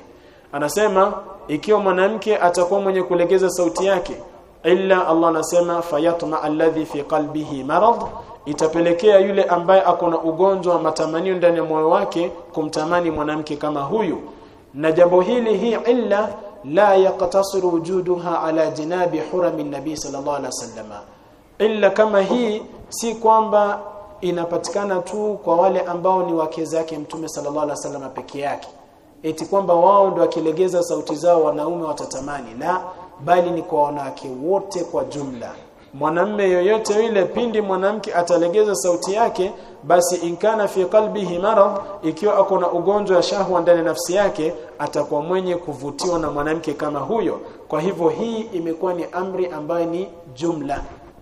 Anasema ikiwa mwanamke atakuwa mwenye kulegeza sauti yake illa Allah anasema fayatma alladhi fi qalbihi marad itapelekea yule ambaye ako na ugonjwa wa matamanio ndani ya moyo wake kumtamani mwanamke kama huyu. Na jambo hili hii illa la yaqtasiru wujuduha ala jinabi hurami nabii sallallahu alaihi wasallam illa kama hii si kwamba inapatikana tu kwa wale ambao ni wake zake mtume sallallahu alaihi wasallam peke yake. Eti kwamba wao ndio akilegeza sauti zao wanaume watatamani la bali ni kwa wanawake wote kwa jumla. Mwanamme yoyote yule pindi mwanamke atalegeza sauti yake basi inkana fi qalbihi marad ikiwa ako na ugonjwa wa shahwa ndani nafsi yake atakuwa mwenye kuvutiwa na mwanamke kama huyo. Kwa hivyo hii imekuwa ni amri ambayo ni jumla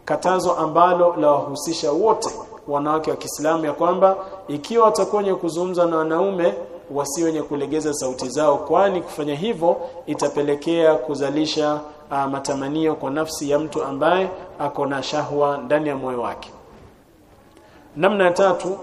katazo ambalo la wahusisha wote wanawake wa Kiislamu ya kwamba ikiwa watakuwa wenye kuzungumza na wanaume wasi wenye kulegeza sauti zao kwani kufanya hivyo itapelekea kuzalisha uh, matamanio kwa nafsi ya mtu ambaye ako na shahwa ndani ya moyo wake. Namna ya tatu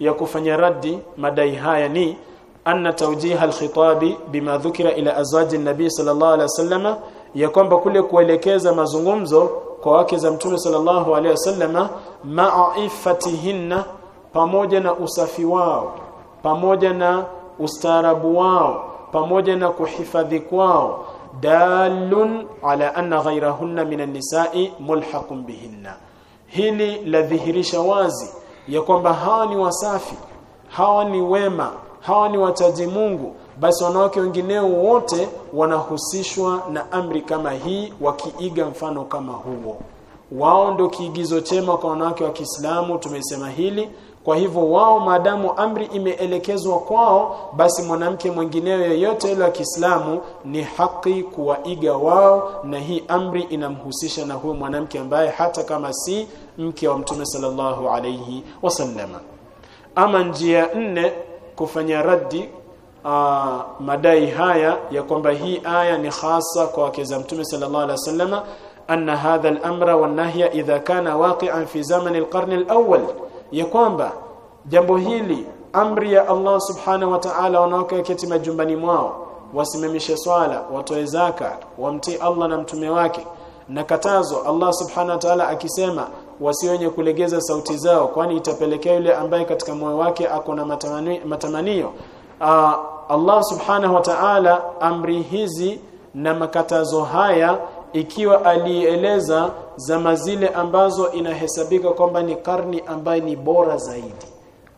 ya kufanya raddi madai haya ni anna tawjiha alkhitabi bima dhukira ila azwaji an-nabi sallallahu alaihi wasallam ya kwamba kule kuelekeza mazungumzo kwa wake za mtume sallallahu alaihi wasallama ma'ifatihinna pamoja na usafi wao pamoja na ustaarabu wao pamoja na kuhifadhi kwao dalun ala anna ghayrahunna minan nisa'i mulhaqun bihinna. Hili ladhihirisha wazi ya kwamba hawa ni wasafi hawa ni wema hawa ni wataji Mungu basi wanawake wengineo wote wanahusishwa na amri kama hii wakiiga mfano kama huo. Wao ndio kiigizo chema kwa wanawake wa Kiislamu tumesema hili. Kwa hivyo wao maadamu amri imeelekezwa kwao basi mwanamke mwingineo yeyote yule wa Kiislamu ni haki kuwaiga wao na hii amri inamhusisha na huyo mwanamke ambaye hata kama si mke wa Mtume sallallahu alayhi wasallama ama njia nne kufanya raddi aa, madai haya ya kwamba hii aya ni hasa kwa wake za Mtume sallallahu alaihi wasallama anna hadha al-amra wan-nahya idha kana waqi'an fi zaman al-qarn al-awwal ya kwamba jambo hili amri ya Allah subhanahu wa ta'ala wanawake waketi majumbani mwao wasimamishe swala watoe zaka wamtii Allah na mtume wake na katazo Allah subhanahu wa ta'ala akisema wasionye kulegeza sauti zao kwani itapelekea yule ambaye katika moyo wake ako na matamanio, matamanio. Aa, Allah subhanahu wa ta'ala amri hizi na makatazo haya ikiwa alieleza zama zile ambazo inahesabika kwamba ni karni ambaye ni bora zaidi.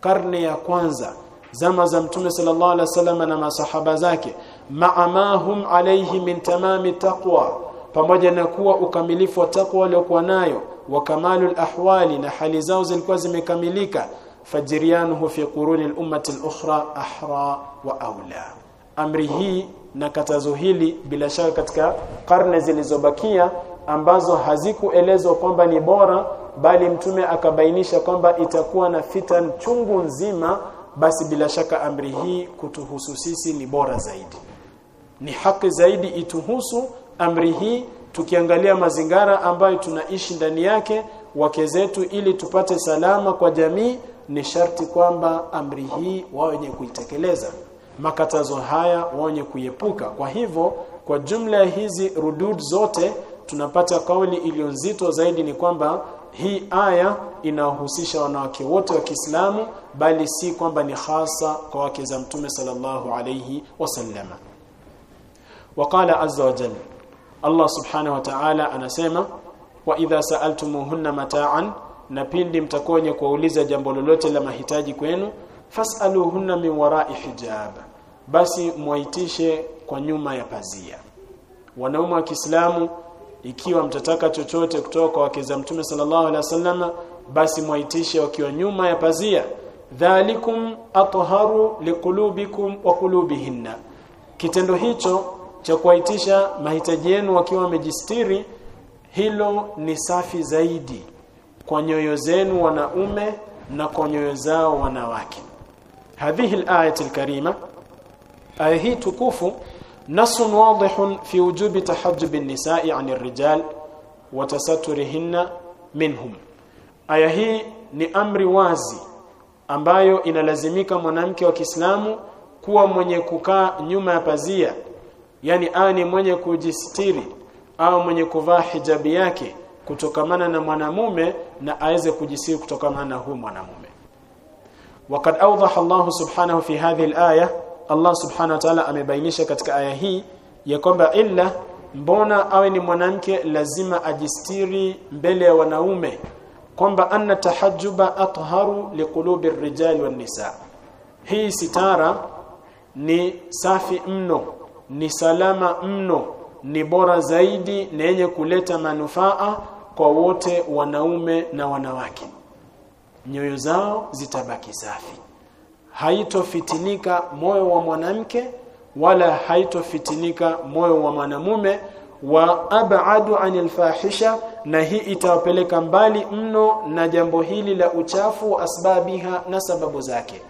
Karne ya kwanza zama za mtume sallallahu alaihi wasallam na masahaba zake. Ma'amahum alayhi min tamami taqwa pamoja na kuwa ukamilifu wa taqwa waliokuwa nayo wa kamalul ahwali na hali zao zilikuwa zimekamilika fajriyanuhu fi quruni al-ummati al-ukhra ahra wa aula amri hii na katazo hili bila shaka katika karne zilizobakia ambazo hazikuelezwa kwamba ni bora bali mtume akabainisha kwamba itakuwa na fitan chungu nzima basi bila shaka amri hii kutuhusu sisi ni bora zaidi. Ni haki zaidi ituhusu amri hii tukiangalia mazingara ambayo tunaishi ndani yake wake zetu ili tupate salama kwa jamii ni sharti kwamba amri hii wao wenye kuitekeleza. Makatazo haya wenye kuiepuka. Kwa hivyo kwa jumla hizi rudud zote tunapata kauli iliyo nzito zaidi ni kwamba hii aya inahusisha wanawake wote wa Kiislamu bali si kwamba ni hasa kwa wake za Mtume sallallahu alayhi wasallama waqala azza wa jalla Allah subhanahu wa ta'ala anasema wa idha sa'altumuhunna mata'an na pindi mtakuwa wenye kuwauliza jambo lolote la mahitaji kwenu fas'aluhunna min wara'i hijab. Basi mwaitishe kwa nyuma ya pazia. Wanaume wa Kiislamu ikiwa mtataka chochote kutoka kwa wake za Mtume sallallahu alaihi wasallam basi mwaitishe wakiwa nyuma ya pazia. Dhalikum atharu liqulubikum wa qulubihinna. Kitendo hicho cha kuwaitisha mahitaji yenu wakiwa wamejistiri hilo ni safi zaidi kwa nyoyo zenu wanaume na kwa nyoyo zao wanawake hadhihi al-ayat al-karima aya hii tukufu نص واضح في وجوب تحجب النساء عن الرجال وتسترهن منهم aya hii ni amri wazi ambayo inalazimika mwanamke wa Kiislamu kuwa mwenye kukaa nyuma ya pazia yani awe ni mwenye kujistiri au mwenye kuvaa hijabi yake kutokamana na mwanamume na aweze kujistiri kutokamana na huyu mwanamume وقد اوضح الله سبحانه في هذه الايه Allah subhanahu wa ta'ala amebainisha katika aya hii ya kwamba illa mbona awe ni mwanamke lazima ajistiri mbele ya wanaume kwamba anna tahajjuba atharu liqulubi ar-rijali wan-nisa hii sitara ni safi mno ni salama mno ni bora zaidi na yenye kuleta manufaa kwa wote wanaume na wanawake. Nyoyo zao zitabaki safi. Haitofitinika moyo wa mwanamke wala haitofitinika moyo wa mwanamume wa abadu anil fahisha na hii itawapeleka mbali mno na jambo hili la uchafu asbabiha na sababu zake.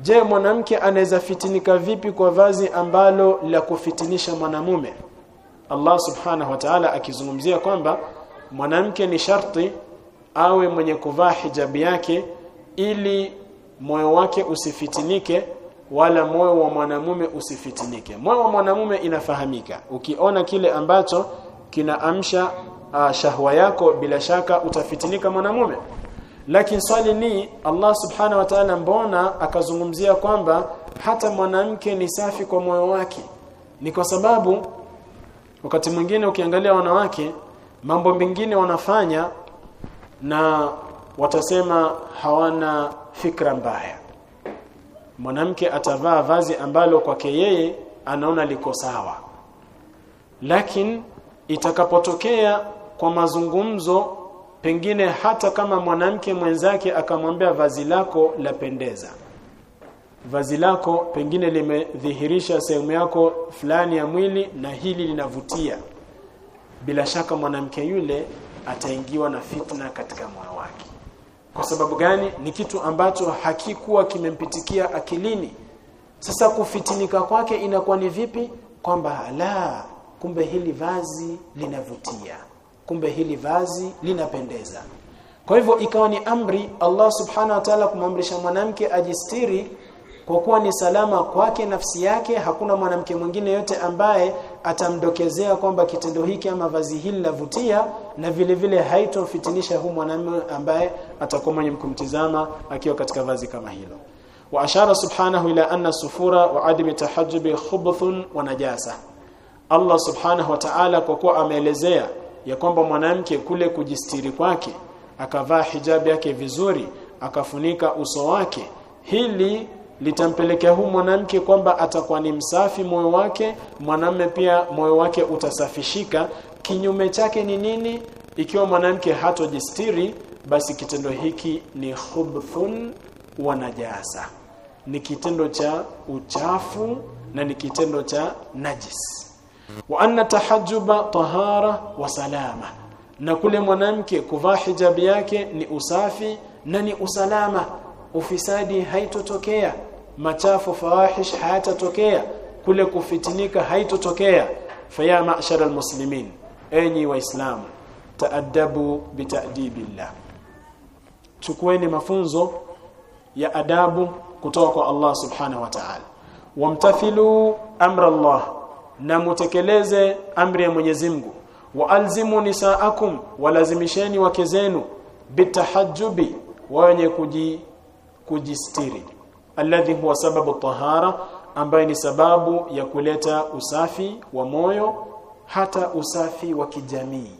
Je mwanamke anaweza fitinika vipi kwa vazi ambalo la kufitinisha mwanamume? Allah subhanahu wa ta'ala akizungumzia kwamba mwanamke ni sharti awe mwenye kuvaa hijabi yake ili moyo wake usifitinike wala moyo wa mwanamume usifitinike. Moyo wa mwanamume inafahamika. Ukiona kile ambacho kinaamsha uh, shahwa yako bila shaka utafitinika mwanamume. Lakini swali ni Allah subhana wa ta'ala mbona akazungumzia kwamba hata mwanamke ni safi kwa moyo wake? Ni kwa sababu wakati mwingine ukiangalia wanawake mambo mengine wanafanya na watasema hawana fikra mbaya. Mwanamke atavaa vazi ambalo kwake yeye anaona liko sawa. Lakini itakapotokea kwa mazungumzo pengine hata kama mwanamke mwenzake akamwambia vazi lako lapendeza vazi lako pengine limedhihirisha sehemu yako fulani ya mwili na hili linavutia bila shaka mwanamke yule ataingiwa na fitna katika moyo wake. Kwa sababu gani? Ni kitu ambacho hakikuwa kimempitikia akilini. Sasa kufitinika kwake inakuwa ni vipi? Kwamba la kumbe hili vazi linavutia. Kumbe hili vazi linapendeza. Kwa hivyo ikawa ni amri Allah subhanahu wa ta'ala kumamrisha mwanamke ajistiri kwa kuwa ni salama kwake nafsi yake. Hakuna mwanamke mwingine yote ambaye atamdokezea kwamba kitendo hiki ama vazi hili lavutia na vile vile haitomfitinisha huyu mwanamume ambaye atakuwa mwenye kumtizama akiwa katika vazi kama hilo. Wa ashara subhanahu ila anna sufura wa adami tahajjubi khubthun wa najasa. Allah subhanahu wa ta'ala kwa kuwa ameelezea ya kwamba mwanamke kule kujistiri kwake akavaa hijabu yake vizuri akafunika uso wake hili litampelekea huu mwanamke kwamba atakuwa ni msafi moyo wake mwanamme pia moyo wake utasafishika. Kinyume chake ni nini? Ikiwa mwanamke hatojistiri basi kitendo hiki ni khubthun wa najasa. Ni kitendo cha uchafu na ni kitendo cha najis. Wa anna tahajuba tahara wa salama. Na kule mwanamke kuvaa hijabi yake ni usafi na ni usalama ufisadi haitotokea machafu fawahish hayatatokea kule kufitinika haitotokea. Faya ma'shara almuslimin enyi waislamu taadabu bitadibillah. Chukueni mafunzo ya adabu kutoka kwa Allah subhanahu wa ta'ala. Wamtathilu amra Allah na mutekeleze amri ya Mwenyezi Mungu. Waalzimu nisaakum walazimisheni wake zenu bitahajjubi wenye kuji kujistiri. Alladhi huwa sababu tahara ambaye ni sababu ya kuleta usafi wa moyo hata usafi wa kijamii.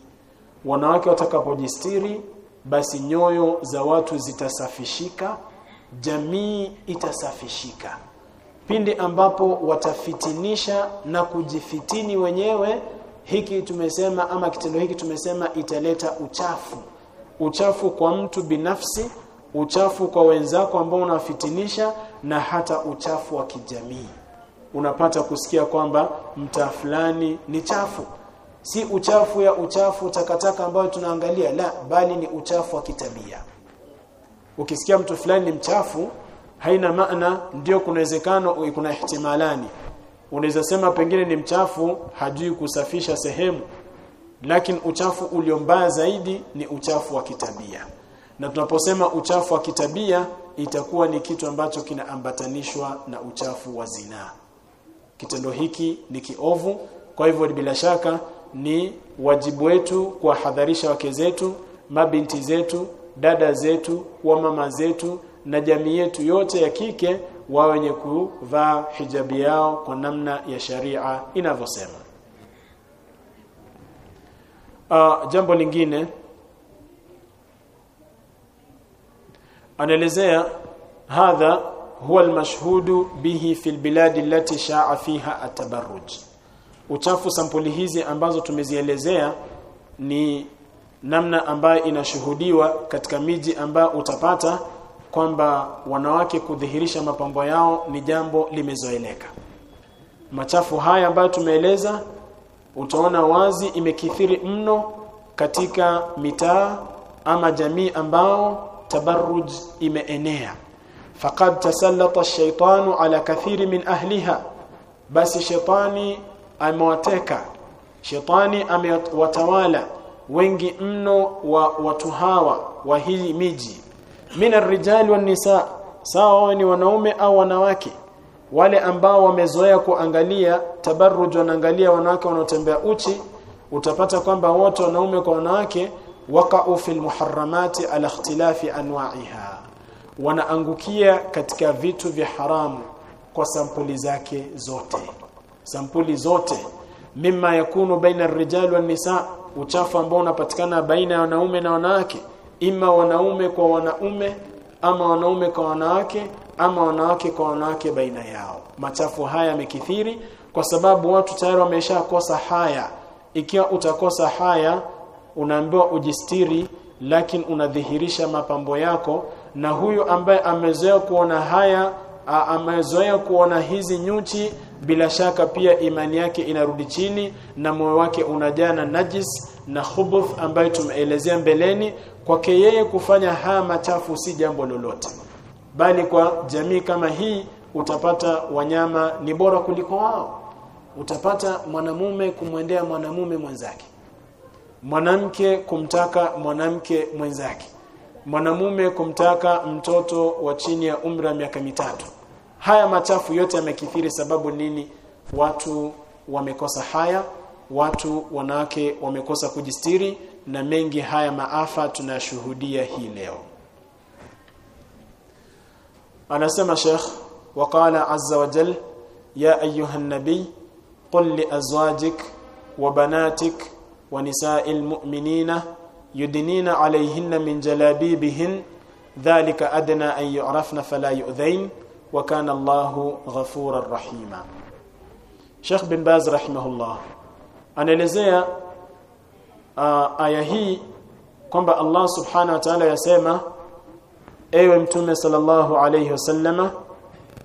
Wanawake watakapojistiri basi nyoyo za watu zitasafishika jamii itasafishika. Pindi ambapo watafitinisha na kujifitini wenyewe hiki tumesema ama kitendo hiki tumesema italeta uchafu. Uchafu kwa mtu binafsi uchafu kwa wenzako ambao unafitinisha na hata uchafu wa kijamii. Unapata kusikia kwamba mtaa fulani ni chafu. Si uchafu ya uchafu takataka ambayo tunaangalia la bali ni uchafu wa kitabia. Ukisikia mtu fulani ni mchafu haina maana ndio kuna uwezekano kuna ihtimalani. Unaweza sema pengine ni mchafu hajui kusafisha sehemu. Lakini uchafu uliombaya zaidi ni uchafu wa kitabia na tunaposema uchafu wa kitabia itakuwa ni kitu ambacho kinaambatanishwa na uchafu wa zinaa. Kitendo hiki ni kiovu kwa hivyo bila shaka ni wajibu wetu kuwahadharisha wake zetu mabinti zetu dada zetu wa mama zetu na jamii yetu yote ya kike wawe wenye kuvaa hijabi yao kwa namna ya sharia inavyosema. Uh, jambo lingine anaelezea hadha huwa almashhudu bihi fi albilad allati sha'a fiha atabarruj uchafu sampuli hizi ambazo tumezielezea ni namna ambayo inashuhudiwa katika miji ambayo utapata kwamba wanawake kudhihirisha mapambo yao ni jambo limezoeleka. Machafu haya ambayo tumeeleza utaona wazi imekithiri mno katika mitaa ama jamii ambao tabarruj imeenea. Faqad tasallata ash-shaytanu ala kathiri min ahliha. Basi shetani amewateka. Shetani amewatawala. Wengi mno wa watu hawa wa hii miji. Min ar-rijali wan nisa sawa ni wanaume au wanawake. Wale ambao wamezoea kuangalia tabarruj wanaangalia wanawake wanaotembea uchi utapata kwamba wote wanaume kwa wanawake waqa'u fil muharramati ala ikhtilafi anwa'iha. Wanaangukia katika vitu vya haramu kwa sampuli zake zote. Sampuli zote. Mima yakunu baina ar-rijal wan nisa uchafu ambao unapatikana baina ya wanaume na wanawake. Ima wanaume kwa wanaume ama wanaume kwa wanawake ama wanawake kwa wanawake baina yao. Machafu haya yamekithiri kwa sababu watu tayari wameshakosa haya. Ikiwa utakosa haya unaambiwa ujistiri lakini unadhihirisha mapambo yako. Na huyu ambaye amezoea kuona haya amezoea kuona hizi nyuchi bila shaka pia imani yake inarudi chini na moyo wake unajaa na najis na khubuth ambayo tumeelezea mbeleni kwake yeye kufanya haya machafu si jambo lolote. Bali kwa jamii kama hii utapata wanyama ni bora kuliko wao. Utapata mwanamume kumwendea mwanamume mwenzake mwanamke kumtaka mwanamke mwenzake mwanamume kumtaka mtoto wa chini ya umri wa miaka mitatu. Haya machafu yote yamekithiri sababu nini? Watu wamekosa haya watu wanawake wamekosa kujistiri na mengi haya maafa tunashuhudia hii leo. Anasema Sheikh waqala azza wa jal ya ayuha nabii qul li azwajik wa banatik wa nisa'il mu'minina yudnina alayhinna min jalabibihin dhalika adna an yu'rafna fala yu'dhain wa kana Allahu ghafurar rahima. Sheikh bin Baz rahimahullah anaelezea uh, aya hii kwamba Allah subhanahu wa ta'ala yasema ewe mtume sallallahu alayhi wasallama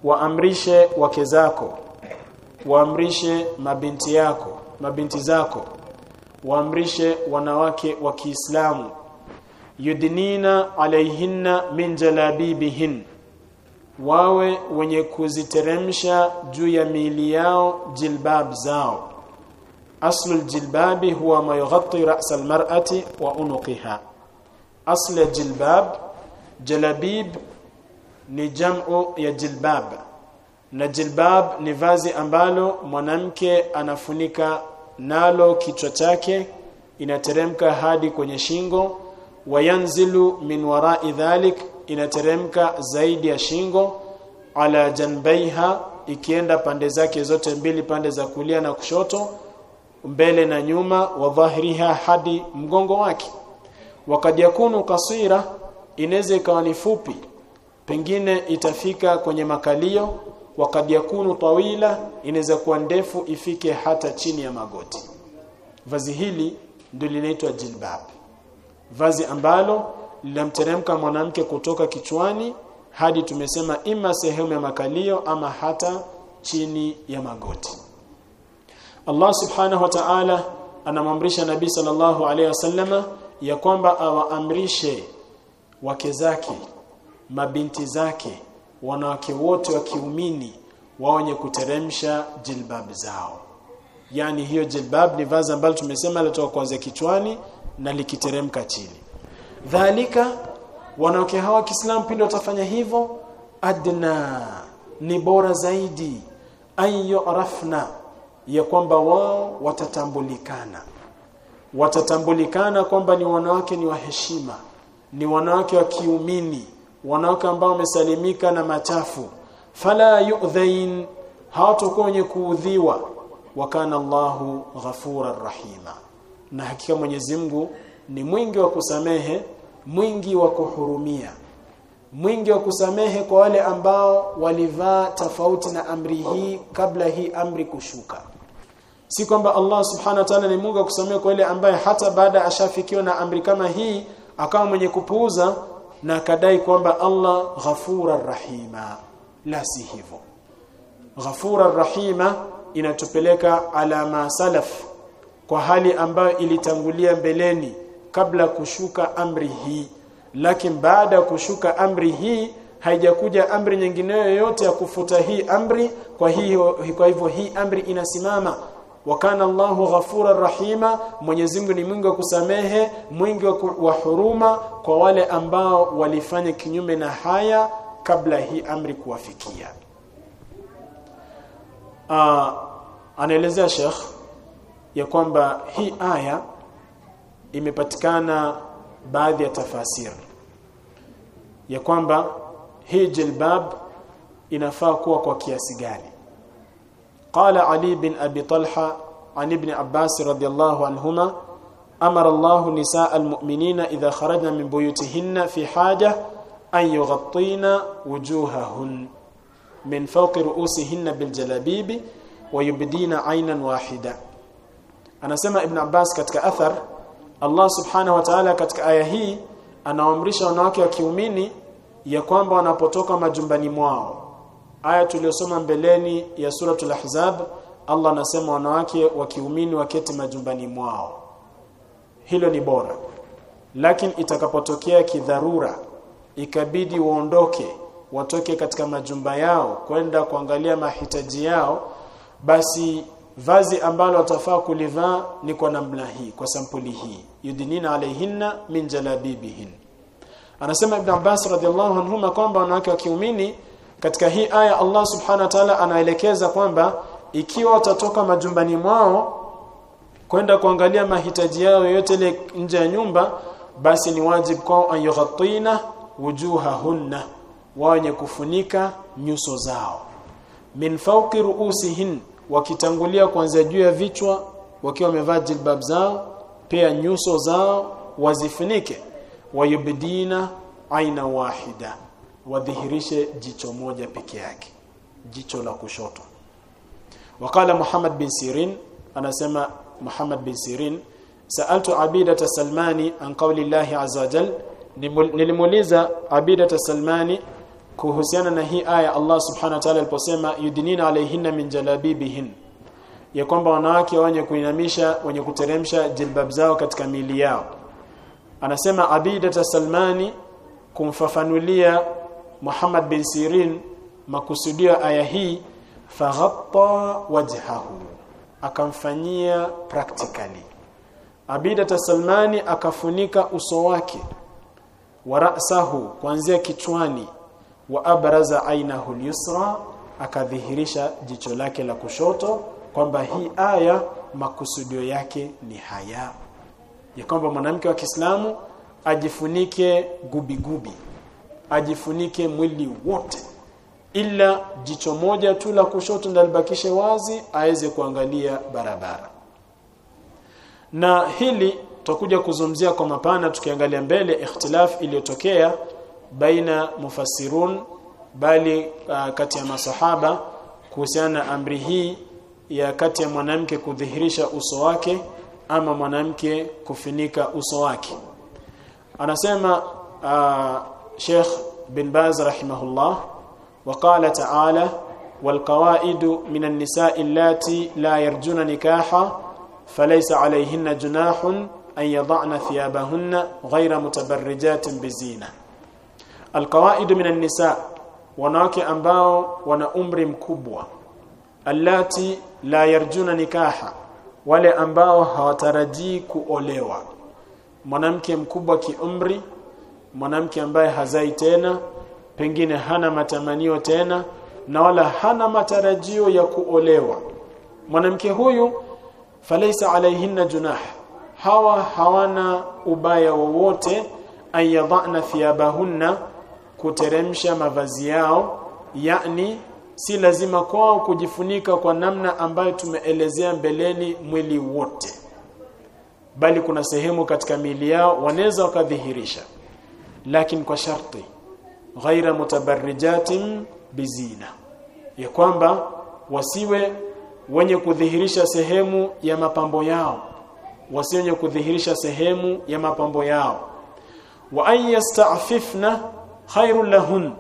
waamrishe wake zako waamrishe mabinti yako mabinti zako waamrishe wanawake wa Kiislamu yudnina alaihinna min jalabibihin wawe wenye kuziteremsha juu ya miili yao jilbab zao. Aslu ljilbabi huwa ma yughatti ra's almar'ati wa unuqiha. Aslu jilbab jalabib ni jam'u ya jilbab na jilbab ni vazi ambalo mwanamke anafunika nalo kichwa chake inateremka hadi kwenye shingo. Wayanzilu min wara'i dhalik inateremka zaidi ya shingo. Ala janbaiha ikienda pande zake zote mbili pande za kulia na kushoto mbele na nyuma wa dhahriha hadi mgongo wake. Wakad yakunu kasira inaweza ikawa ni fupi pengine itafika kwenye makalio wakad yakunu tawila inaweza kuwa ndefu ifike hata chini ya magoti. Vazi hili ndio linaitwa jilbab. Vazi ambalo linamteremka mwanamke kutoka kichwani hadi tumesema ima sehemu ya makalio ama hata chini ya magoti. Allah subhanahu wa ta'ala anamwamrisha nabii sallallahu alayhi wasallama ya kwamba awaamrishe wake zake mabinti zake wanawake wote wa kiumini waonye kuteremsha jilbab zao. Yani hiyo jilbab ni vazi ambalo tumesema litoka kuanzia kichwani na likiteremka chini. Dhalika wanawake hawa Kiislamu pindi watafanya hivyo adna ni bora zaidi. Ayyurafna ya kwamba wao watatambulikana. Watatambulikana kwamba ni wanawake ni wa heshima ni wanawake wa kiumini wanawake ambao wamesalimika na machafu. Fala yu'dhain hawatakuwa wenye kuudhiwa. Wa kana Allahu ghafurar rahima. Na hakika Mwenyezi Mungu ni mwingi wa kusamehe mwingi wa kuhurumia. Mwingi wa kusamehe kwa wale ambao walivaa tofauti na amri hii kabla hii amri kushuka. Si kwamba Allah subhanahu wa ta'ala ni Mungu akusamehe kwa wale ambaye hata baada ashafikiwa na amri kama hii akawa mwenye kupuuza na akadai kwamba Allah ghafura rahima. La si hivyo. Ghafura rahima inatupeleka ala ma salaf kwa hali ambayo ilitangulia mbeleni kabla kushuka amri hii. Lakini baada ya kushuka amri hii haijakuja amri nyingineyo yoyote ya kufuta hii amri. Kwa hiyo kwa hivyo hii amri inasimama wakana Allahu ghafura rahima Mwenyezi Mungu ni mwingi wa kusamehe mwingi wa huruma kwa wale ambao walifanya kinyume na haya kabla hii amri kuwafikia. Uh, anaelezea Sheikh ya kwamba hii aya imepatikana baadhi ya tafasir ya kwamba hii jilbab inafaa kuwa kwa kiasi gani qala ali bin abi talha an ibn abbas radiyallahu anhuma amara allah nisaa almu'minina idha kharajna min buyutihinna fi haja an yughattina wujuhahun min fawqi ru'usihinna bil jalabibi wa yubdina aynan wahida anasema ibn abbas katika athar allah subhanahu wa ta'ala katika aya hii anaamrisha wanawake wa kiumini ya kwamba wanapotoka majumbani mwao aya tuliyosoma mbeleni ya suratul ahzab Allah anasema wanawake wa kiumini waketi majumbani mwao. Hilo ni bora. Lakini itakapotokea kidharura ikabidi waondoke watoke katika majumba yao kwenda kuangalia mahitaji yao basi vazi ambalo watafaa kulivaa ni kwa namna hii kwa sampuli hii. Yudinina alaihinna min jalabibihin anasema ibn Abbas radhiallahu anhuma kwamba wanawake wa kiumini katika hii aya Allah subhanahu wa ta'ala anaelekeza kwamba ikiwa watatoka majumbani mwao kwenda kuangalia mahitaji yao yote ile nje ya nyumba basi ni wajibu kwao ayughatina wujuhahunna wenye kufunika nyuso zao. Min fawqi ruusihin wakitangulia kuanzia juu ya vichwa wakiwa wamevaa jilbab zao pia nyuso zao wazifunike. Wayubdina aina wahida wadhihirishe jicho moja peke yake jicho la kushoto. Wakala Muhammad bin Sirin anasema Muhammad bin Sirin saaltu abidata salmani an qawli Allah azza wajal nilimuuliza abidata salmani kuhusiana na hii aya Allah subhanahu wa ta'ala aliposema yudinina alayhinna min jalabibihin. Ya kwamba wanawake wenye kuinamisha wenye kuteremsha jilbab zao katika mili yao. Anasema abidata salmani kumfafanulia Muhammad bin Sirin makusudio aya hii faghatta wajhahu akamfanyia practically. Abida Salmani akafunika uso wake wa ra'sahu kuanzia kichwani wa abraza ainahu yusra akadhihirisha jicho lake la kushoto kwamba hii aya makusudio yake ni haya. Ya kwamba mwanamke wa Kiislamu ajifunike gubigubi gubi ajifunike mwili wote ila jicho moja tu la kushoto ndalibakishe wazi aweze kuangalia barabara. Na hili tutakuja kuzungumzia kwa mapana tukiangalia mbele ikhtilaf iliyotokea baina mufassirun bali uh, kati ya masahaba kuhusiana na amri hii ya kati ya mwanamke kudhihirisha uso wake ama mwanamke kufunika uso wake. Anasema uh, شيخ بن باز رحمه الله وقال تعالى والقوائد من النساء اللاتي لا يرجون نكاحا فليس عليهن جناح أن يضعن ثيابهن غير متبرجات بزينة. القوائد من النساء وناك أنباو ونا أمر مكبوة اللاتي لا يرجون نكاحا ولا أنباو هاترجيك أوليوا. منامك مكبوة كأمري mwanamke ambaye hazai tena pengine hana matamanio tena na wala hana matarajio ya kuolewa. Mwanamke huyu falaisa alaihinna junah hawa hawana ubaya wowote ayadhana thiyabahunna kuteremsha mavazi yao. Yani si lazima kwao kujifunika kwa namna ambayo tumeelezea mbeleni mwili wote. Bali kuna sehemu katika miili yao wanaweza wakadhihirisha lakini kwa sharti ghaira mutabarrijatin bizina. Ya kwamba wasiwe wenye kudhihirisha sehemu ya mapambo yao. Wasiwe wenye kudhihirisha sehemu ya mapambo yao. Wa an yasta'fifna khairul lahun.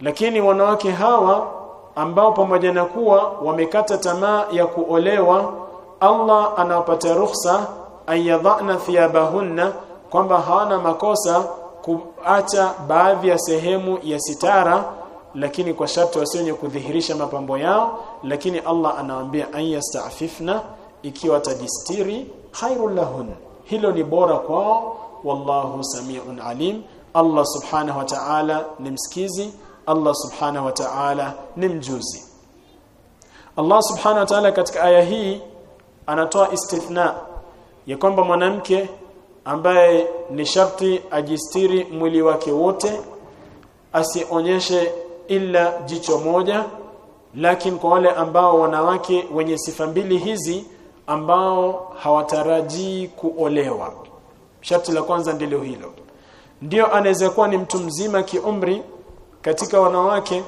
Lakini wanawake hawa ambao pamoja na kuwa wamekata tamaa ya kuolewa Allah anawapata ruhusa ayadhana thiyabahunna kwamba hawana makosa kuacha baadhi ya sehemu ya sitara lakini kwa sharti wasionye kudhihirisha mapambo yao lakini Allah anawaambia an yasta'fifna ikiwa tajistiri khairul lahun. Hilo ni bora kwao. Wallahu samiun alim. Allah subhanahu wa ta'ala ni msikizi. Allah subhanahu wa ta'ala ni mjuzi. Allah subhanahu wa ta'ala katika aya hii anatoa istithna ya kwamba mwanamke ambaye ni sharti ajistiri mwili wake wote asionyeshe ila jicho moja lakini kwa wale ambao wanawake wenye sifa mbili hizi ambao hawatarajii kuolewa. Sharti la kwanza ndilo hilo. Ndio anaweza kuwa ni mtu mzima kiumri katika wanawake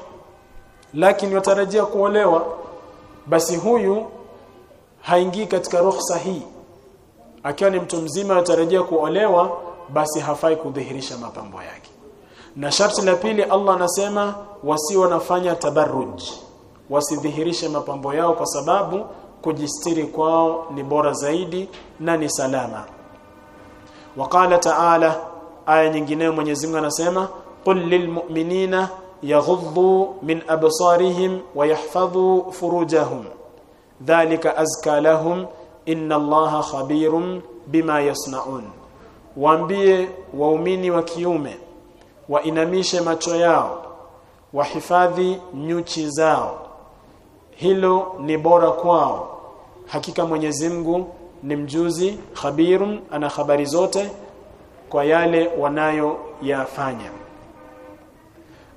lakini watarajia kuolewa basi huyu haingii katika ruhusa hii akiwa ni mtu mzima anatarajia kuolewa basi hafai kudhihirisha mapambo yake. Na sharti la pili Allah anasema wasi wanafanya tabarruj. Wasidhihirishe mapambo yao kwa sababu kujistiri kwao ni bora zaidi na ni salama. Waqala ta'ala aya nyingine Mwenyezi Mungu anasema qul lilmu'minina yaghuddu min absarihim wa yahfadhu furujahum. Dhalika azka lahum inna allaha khabirun bima yasnaun. Waambie waumini wa kiume wainamishe macho yao wahifadhi nyuchi zao. Hilo ni bora kwao. Hakika Mwenyezi Mungu ni mjuzi khabirun ana habari zote kwa yale wanayoyafanya.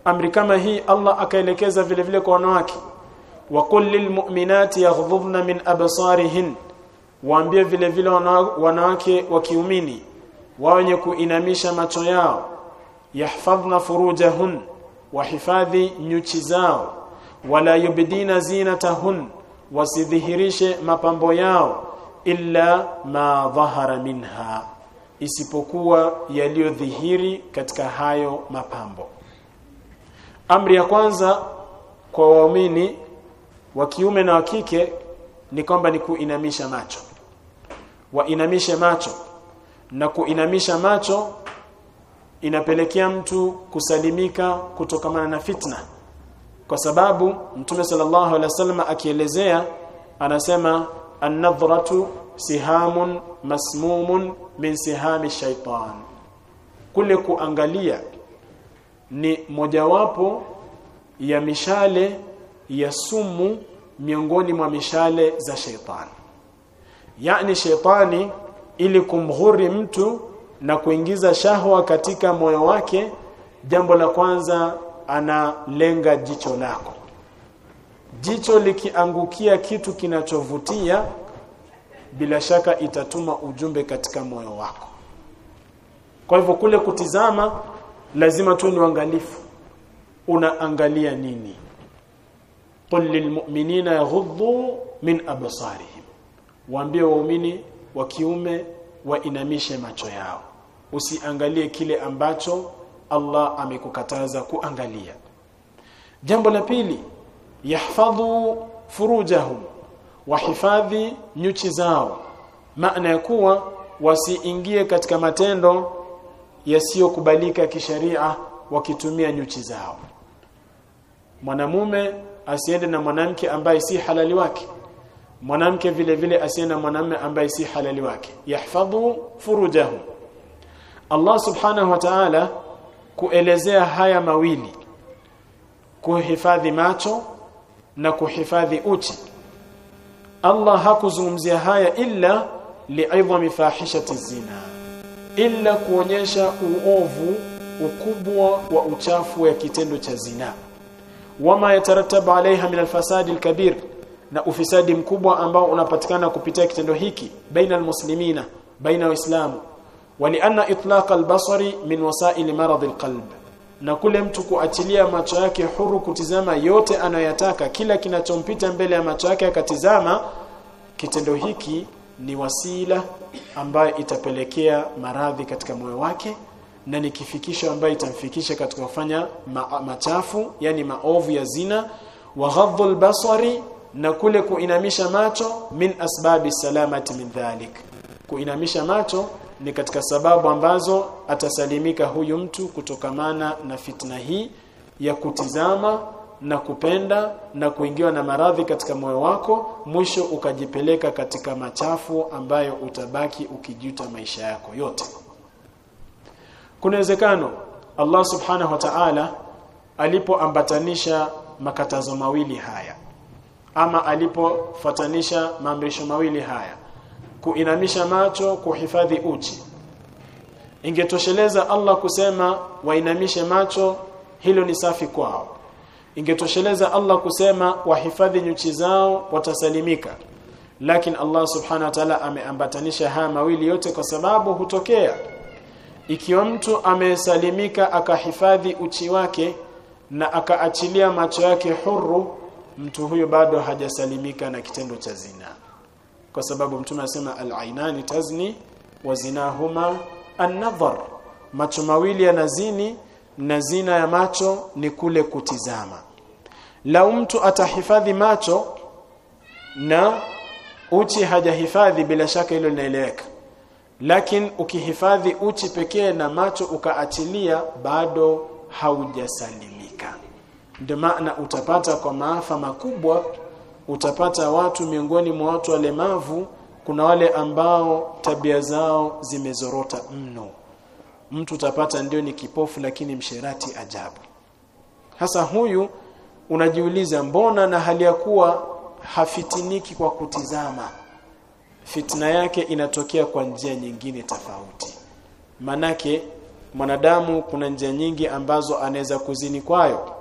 Amri kama hii Allah akaelekeza vile vile kwa wanawake. Wa qul mu'minati yaghdhubna min absarihin waambie vile vile wanawake wa kiumini wawenye kuinamisha macho yao. Yahfadhna furujahun wahifadhi nyuchi zao. Wala yubdina zinatahun wasidhihirishe mapambo yao illa ma dhahara minha isipokuwa yaliyodhihiri katika hayo mapambo. Amri ya kwanza kwa waumini wa kiume na wa kike ni kwamba ni kuinamisha macho wainamishe macho. Na kuinamisha macho inapelekea mtu kusalimika kutokamana na fitna. Kwa sababu mtume sallallahu alaihi wasallam akielezea anasema an-nadhratu sihamun masmumun min sihami shaitan kule kuangalia ni mojawapo ya mishale ya sumu miongoni mwa mishale za sheitani yani shetani ili kumghuri mtu na kuingiza shahwa katika moyo wake jambo la kwanza analenga jicho lako. Jicho likiangukia kitu kinachovutia bila shaka itatuma ujumbe katika moyo wako. Kwa hivyo kule kutizama lazima tu ni uangalifu. Unaangalia nini? Qul lilmu'minina yaghuddu min absarihim waambie waumini wa kiume wainamishe macho yao. Usiangalie kile ambacho Allah amekukataza kuangalia. Jambo la pili yahfadhu furujahum wahifadhi nyuchi zao. Maana ya kuwa wasiingie katika matendo yasiyokubalika kisharia wakitumia nyuchi zao. Mwanamume asiende na mwanamke ambaye si halali wake mwanamke vile vile asiye na mwanamme ambaye si halali wake. Yahfadhu furujahu. Allah subhanahu wa ta'ala kuelezea haya mawili. Kuhifadhi macho na kuhifadhi uchi. Allah hakuzungumzia haya illa li'idhami fahishati zina. Illa kuonyesha uovu ukubwa wa uchafu wa kitendo cha zina. Wama yatarattabu alaiha min alfasadi alkabir na ufisadi mkubwa ambao unapatikana kupitia kitendo hiki baina almuslimina baina waislamu. Walianna itlaq albasari min wasail marad alqalb. Na kule mtu kuachilia macho yake huru kutizama yote anayotaka kila kinachompita mbele ya macho yake akatizama kitendo hiki ni wasila ambayo itapelekea maradhi katika moyo wake na nikifikisha ambayo itamfikisha katika kufanya ma machafu yani maovu ya zina. Wa ghadhul basari na kule kuinamisha macho min asbabi salamati min dhalik. Kuinamisha macho ni katika sababu ambazo atasalimika huyu mtu kutokamana na fitna hii ya kutizama na kupenda na kuingiwa na maradhi katika moyo wako mwisho ukajipeleka katika machafu ambayo utabaki ukijuta maisha yako yote. Kuna uwezekano Allah subhanahu wa ta'ala alipoambatanisha makatazo mawili haya ama alipofatanisha maamrisho mawili haya. Kuinamisha macho kuhifadhi uchi. Ingetosheleza Allah kusema wainamishe macho hilo ni safi kwao. Ingetosheleza Allah kusema wahifadhi nyuchi zao watasalimika. Lakini Allah subhanahu wa ta'ala ameambatanisha haya mawili yote kwa sababu hutokea. Ikiwa mtu amesalimika akahifadhi uchi wake na akaachilia macho yake huru mtu huyo bado hajasalimika na kitendo cha zina. Kwa sababu mtume anasema al-ainani tazni wa zinahuma an-nadhar. Macho mawili yanazini na zina ya macho ni kule kutizama. Lau mtu atahifadhi macho na uchi hajahifadhi bila shaka hilo linaeleweka. Lakini ukihifadhi uchi pekee na macho ukaachilia bado haujasalimika ndio maana utapata kwa maafa makubwa utapata watu miongoni mwa watu walemavu kuna wale ambao tabia zao zimezorota mno. Mtu utapata ndio ni kipofu lakini msherati ajabu. Hasa huyu unajiuliza mbona na hali ya kuwa hafitiniki kwa kutizama? Fitna yake inatokea kwa njia nyingine tofauti. Manake mwanadamu kuna njia nyingi ambazo anaweza kuzini kwayo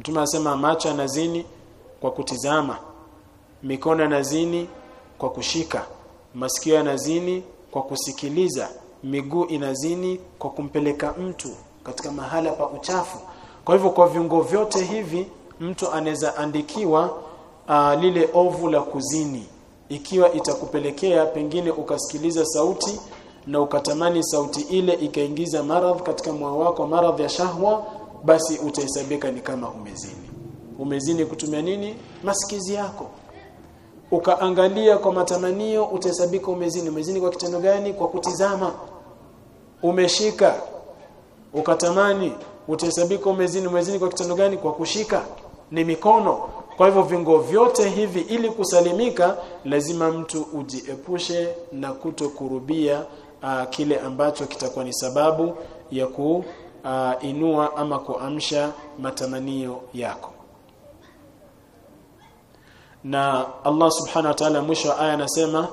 mtume anasema macho anazini kwa kutizama mikono yanazini kwa kushika masikio yanazini kwa kusikiliza miguu inazini kwa kumpeleka mtu katika mahala pa uchafu. Kwa hivyo kwa viungo vyote hivi mtu anaweza andikiwa uh, lile ovu la kuzini. Ikiwa itakupelekea pengine ukasikiliza sauti na ukatamani sauti ile ikaingiza maradhi katika moyo wako maradhi ya shahwa basi utahesabika ni kama umezini. Umezini kutumia nini? Masikizi yako. Ukaangalia kwa matamanio utahesabika umezini. Umezini kwa kitendo gani? Kwa kutizama. Umeshika. Ukatamani utahesabika umezini. Umezini kwa kitendo gani? Kwa kushika. Ni mikono. Kwa hivyo vingo vyote hivi ili kusalimika lazima mtu ujiepushe na kutokurubia uh, kile ambacho kitakuwa ni sababu ya kuinua uh, inua ama kuamsha matamanio yako. Na Allah subhanahu wa ta'ala mwisho wa aya anasema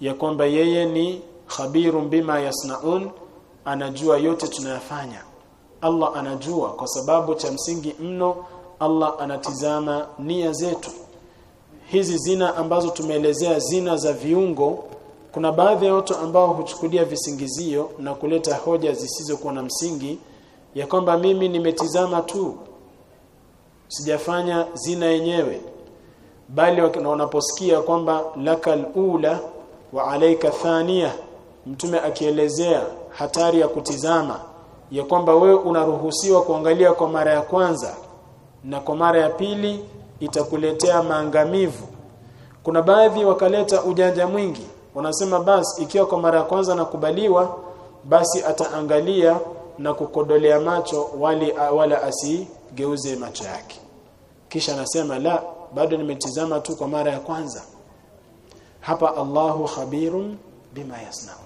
ya kwamba yeye ni khabirun bima yasnaun anajua yote tunayafanya Allah anajua kwa sababu cha msingi mno Allah anatizama nia zetu. Hizi zina ambazo tumeelezea zina za viungo kuna baadhi ya watu ambao huchukulia visingizio na kuleta hoja zisizokuwa na msingi ya kwamba mimi nimetizama tu sijafanya zina yenyewe bali wanaposikia kwamba lakal ula wa alaika thania mtume akielezea hatari ya kutizama ya kwamba wewe unaruhusiwa kuangalia kwa mara ya kwanza na kwa mara ya pili itakuletea maangamivu. Kuna baadhi wakaleta ujanja mwingi wanasema basi ikiwa kwa mara ya kwanza nakubaliwa basi ataangalia na kukodolea macho wali wala asigeuze macho yake. Kisha anasema la bado nimetizama tu kwa mara ya kwanza. Hapa Allahu khabirun bima yasnaun.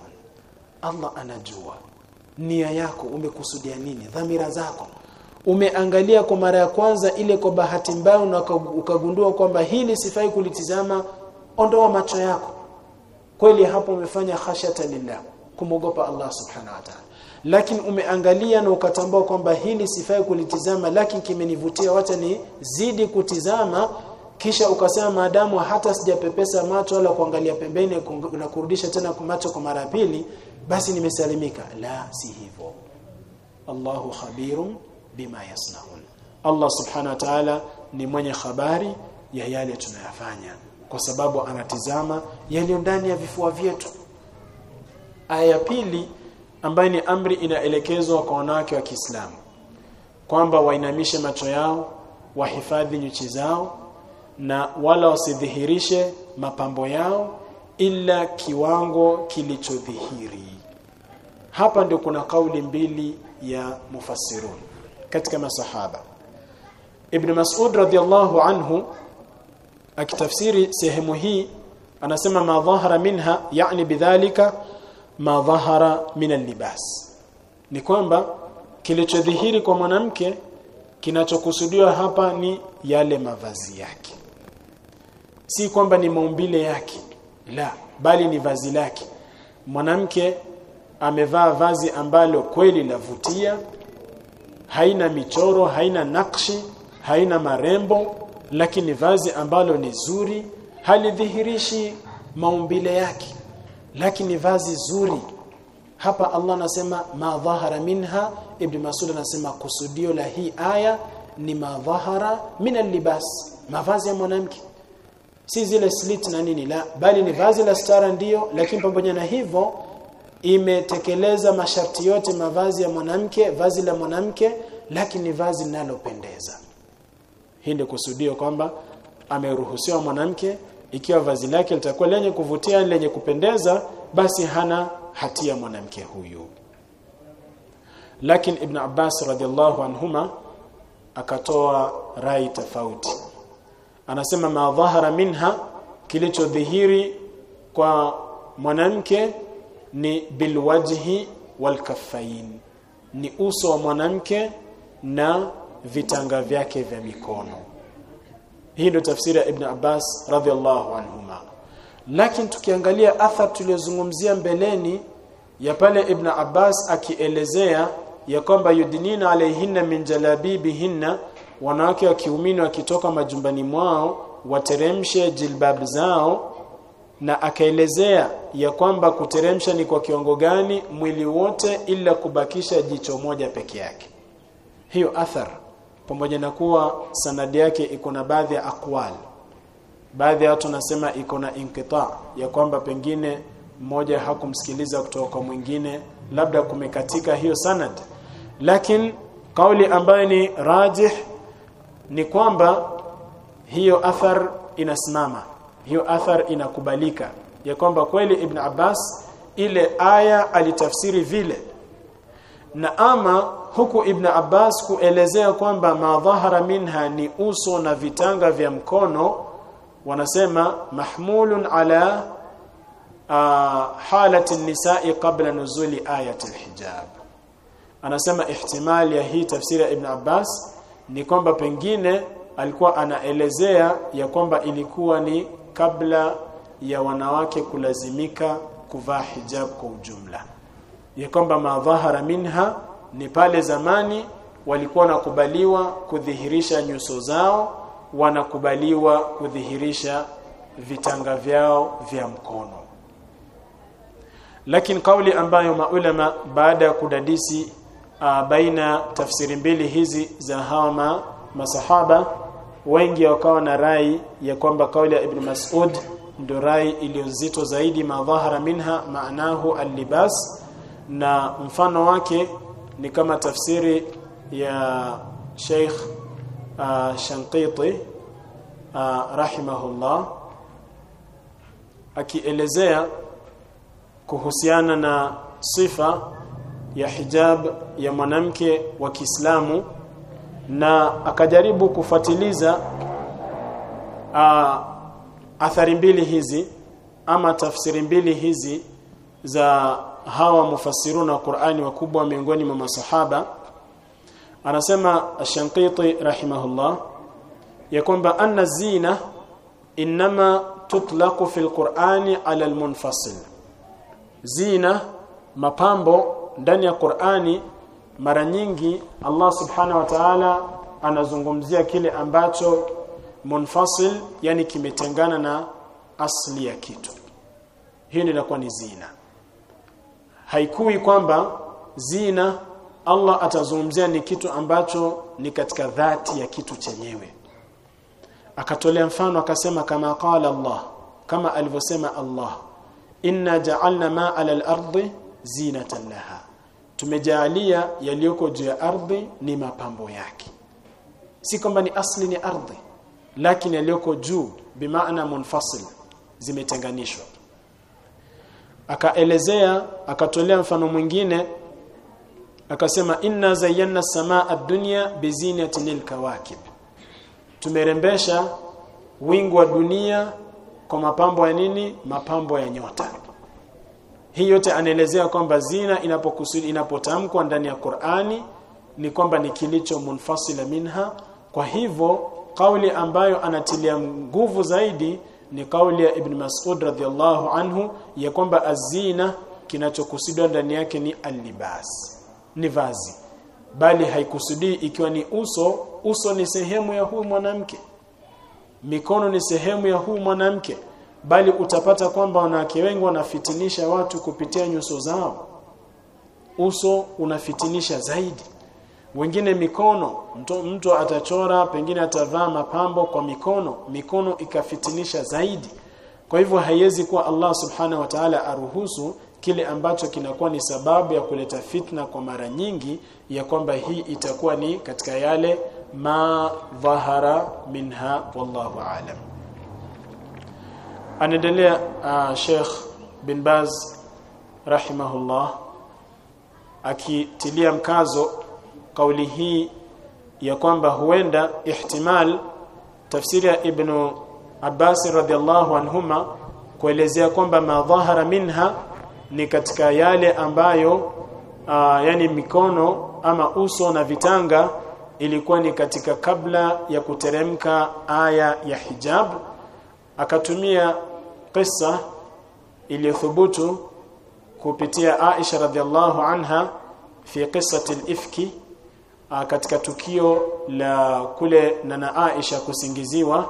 Allah anajua. Nia yako umekusudia nini? Dhamira zako. Umeangalia kwa mara ya kwanza ile kwa bahati mbaya na ukagundua kwamba hili sifai kulitizama ondoa macho yako. Kweli hapo umefanya khashata lillah kumogopa Allah subhanahu wa ta'ala lakini umeangalia na ukatambua kwamba hili sifai kulitizama lakini kimenivutia wacha ni zidi kutizama. Kisha ukasema maadamu hata sijapepesa macho wala kuangalia pembeni na kurudisha tena macho kwa mara pili basi nimesalimika. La si hivyo. Allahu khabirum bima yasnaun. Allah subhanahu wa ta'ala ni mwenye habari ya yale tunayafanya kwa sababu anatizama yaliyo ndani ya vifua vyetu. Aya ya pili ambayo ni amri inaelekezwa kwa wanawake wa Kiislamu kwamba wainamishe macho yao wahifadhi nyuchi zao na wala wasidhihirishe mapambo yao ila kiwango kilichodhihiri. Hapa ndio kuna kauli mbili ya mufassirun katika masahaba. Ibn Mas'ud radhiallahu anhu akitafsiri sehemu hii anasema ma dhahara minha yani bidhalika ma dhahara min al-libas. Ni kwamba kilichodhihiri kwa mwanamke kinachokusudiwa hapa ni yale mavazi yake. Si kwamba ni maumbile yake la bali ni vazi lake. Mwanamke amevaa vazi ambalo kweli lavutia haina michoro haina nakshi haina marembo lakini vazi ambalo ni zuri halidhihirishi maumbile yake lakini vazi zuri. Hapa Allah anasema madhahara minha. Ibn Mas'ud anasema kusudio la hii aya ni madhahara min libas mavazi ya mwanamke. Si zile slit na nini la bali ni vazi la stara ndiyo lakini pamoja na hivyo imetekeleza masharti yote mavazi ya mwanamke vazi la mwanamke lakini ni vazi linalopendeza. Hii ndio kusudio kwamba ameruhusiwa mwanamke ikiwa vazi lake litakuwa lenye kuvutia lenye kupendeza basi hana hatia mwanamke huyu. Lakini ibn Abbas radhiallahu anhuma akatoa rai tofauti. Anasema ma dhahara minha kilichodhihiri kwa mwanamke ni bilwajhi walkaffain ni uso wa mwanamke na vitanga vyake vya mikono hii ndio tafsiri ya ibn Abbas radhiallahu anhuma. Lakini tukiangalia athar tuliyozungumzia mbeleni ya pale ibn Abbas akielezea ya kwamba yudinina alaihinna min jalabibihinna wanawake wa kiumini wakitoka majumbani mwao wateremshe jilbab zao na akaelezea ya kwamba kuteremsha ni kwa kiwango gani mwili wote ila kubakisha jicho moja peke yake. Hiyo athar pamoja na kuwa sanadi yake iko na baadhi ya aqwal. Baadhi ya watu nasema iko na inqita ya kwamba pengine mmoja hakumsikiliza kutoka kwa mwingine labda kumekatika hiyo sanad. Lakini kauli ambayo ni rajih ni kwamba hiyo athar inasimama hiyo athar inakubalika. Ya kwamba kweli ibn Abbas ile aya alitafsiri vile. Na ama huku ibn Abbas kuelezea kwamba madhahara minha ni uso na vitanga vya mkono wanasema mahmulun ala uh, halati nisai qabla nuzuli ayati alhijab. Anasema ihtimali ya hii tafsiri ya ibn Abbas ni kwamba pengine alikuwa anaelezea ya kwamba ilikuwa ni kabla ya wanawake kulazimika kuvaa hijab kwa ujumla. Ya kwamba madhahara minha ni pale zamani walikuwa wanakubaliwa kudhihirisha nyuso zao wanakubaliwa kudhihirisha vitanga vyao vya mkono. Lakini kauli ambayo maulama baada ya kudadisi uh, baina tafsiri mbili hizi za hawa masahaba wengi wakawa na rai ya kwamba kauli ya Ibn Mas'ud ndio rai iliyozito zaidi madhahara minha maanahu al-libas na mfano wake ni kama tafsiri ya Sheikh uh, Shanqiti uh, rahimahullah akielezea kuhusiana na sifa ya hijab ya mwanamke wa Kiislamu na akajaribu kufatiliza uh, athari mbili hizi ama tafsiri mbili hizi za hawa mufassiruna Qur'ani wakubwa miongoni mwa masahaba anasema Ash-Shanqiti rahimahullah ya kwamba anna zina inma tutlaqu fil Qur'ani ala al-munfasil. Zina mapambo ndani ya Qur'ani mara nyingi Allah subhanahu wa ta'ala anazungumzia kile ambacho munfasil yani kimetengana na asli ya kitu. Hii inakuwa ni zina haikui kwamba zina Allah atazungumzia ni kitu ambacho ni katika dhati ya kitu chenyewe. Akatolea mfano akasema kama qala Allah kama alivyosema Allah inna ja'alna ma 'ala al-ardi zinatan laha. Tumejaalia yaliyoko juu ya ardhi ni mapambo yake. Si kwamba ni asli ni ardhi lakini yaliyoko juu bimaana munfasil zimetenganishwa akaelezea akatolea mfano mwingine akasema inna zayyana samaa ad-dunya bizinatin lilkawakib tumerembesha wingu wa dunia kwa mapambo ya nini? Mapambo ya nyota. Hii yote anaelezea kwamba zina inapokusudi inapotamkwa ndani ya Qur'ani ni kwamba ni kilicho munfasila minha. Kwa hivyo kauli ambayo anatilia nguvu zaidi ni kauli ya Ibn Mas'ud radhiallahu anhu ya kwamba azina kinachokusudiwa ndani yake ni alibas ni vazi. Bali haikusudii ikiwa ni uso uso ni sehemu ya huyu mwanamke. Mikono ni sehemu ya huyu mwanamke. Bali utapata kwamba wanawake wengi wanafitinisha watu kupitia nyuso zao. Uso unafitinisha zaidi wengine mikono mtu, mtu atachora pengine atavaa mapambo kwa mikono mikono ikafitinisha zaidi. Kwa hivyo haiwezi kuwa Allah subhanahu wa ta'ala aruhusu kile ambacho kinakuwa ni sababu ya kuleta fitna kwa mara nyingi ya kwamba hii itakuwa ni katika yale ma dhahara minha wallahu alam. Anaendelea uh, Sheikh bin Baz rahimahullah akitilia mkazo kauli hii ya kwamba huenda ihtimal tafsiri ya Ibn Abbas radhiallahu anhuma kuelezea kwamba madhahara minha ni katika yale ambayo aa, yani mikono ama uso na vitanga ilikuwa ni katika kabla ya kuteremka aya ya hijab. Akatumia kisa iliyothubutu kupitia Aisha radhiallahu anha fi qissati al-ifki katika tukio la kule na Aisha kusingiziwa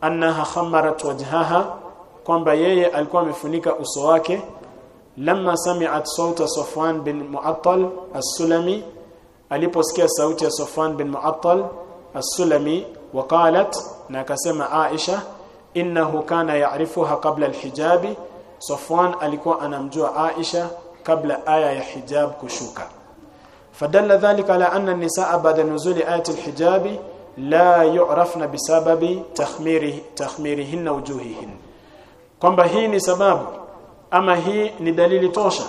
annaha khamarat wajhaha kwamba yeye alikuwa amefunika uso wake. Lamma sami'at sauta Safwan bin Mu'attal as-Sulami aliposikia sauti ya Safwan bin Mu'attal as-Sulami waqalat na akasema Aisha innahu kana ya'rifuha qabla al-hijabi. Safwan alikuwa anamjua Aisha kabla aya ya hijab kushuka fadalla dhalika ala anna an-nisaa ba'da nuzuli ayati al-hijabi la yu'rafna bisababi takhmiri takhmirihinna wujuhihin kwamba hii ni sababu ama hii ni dalili tosha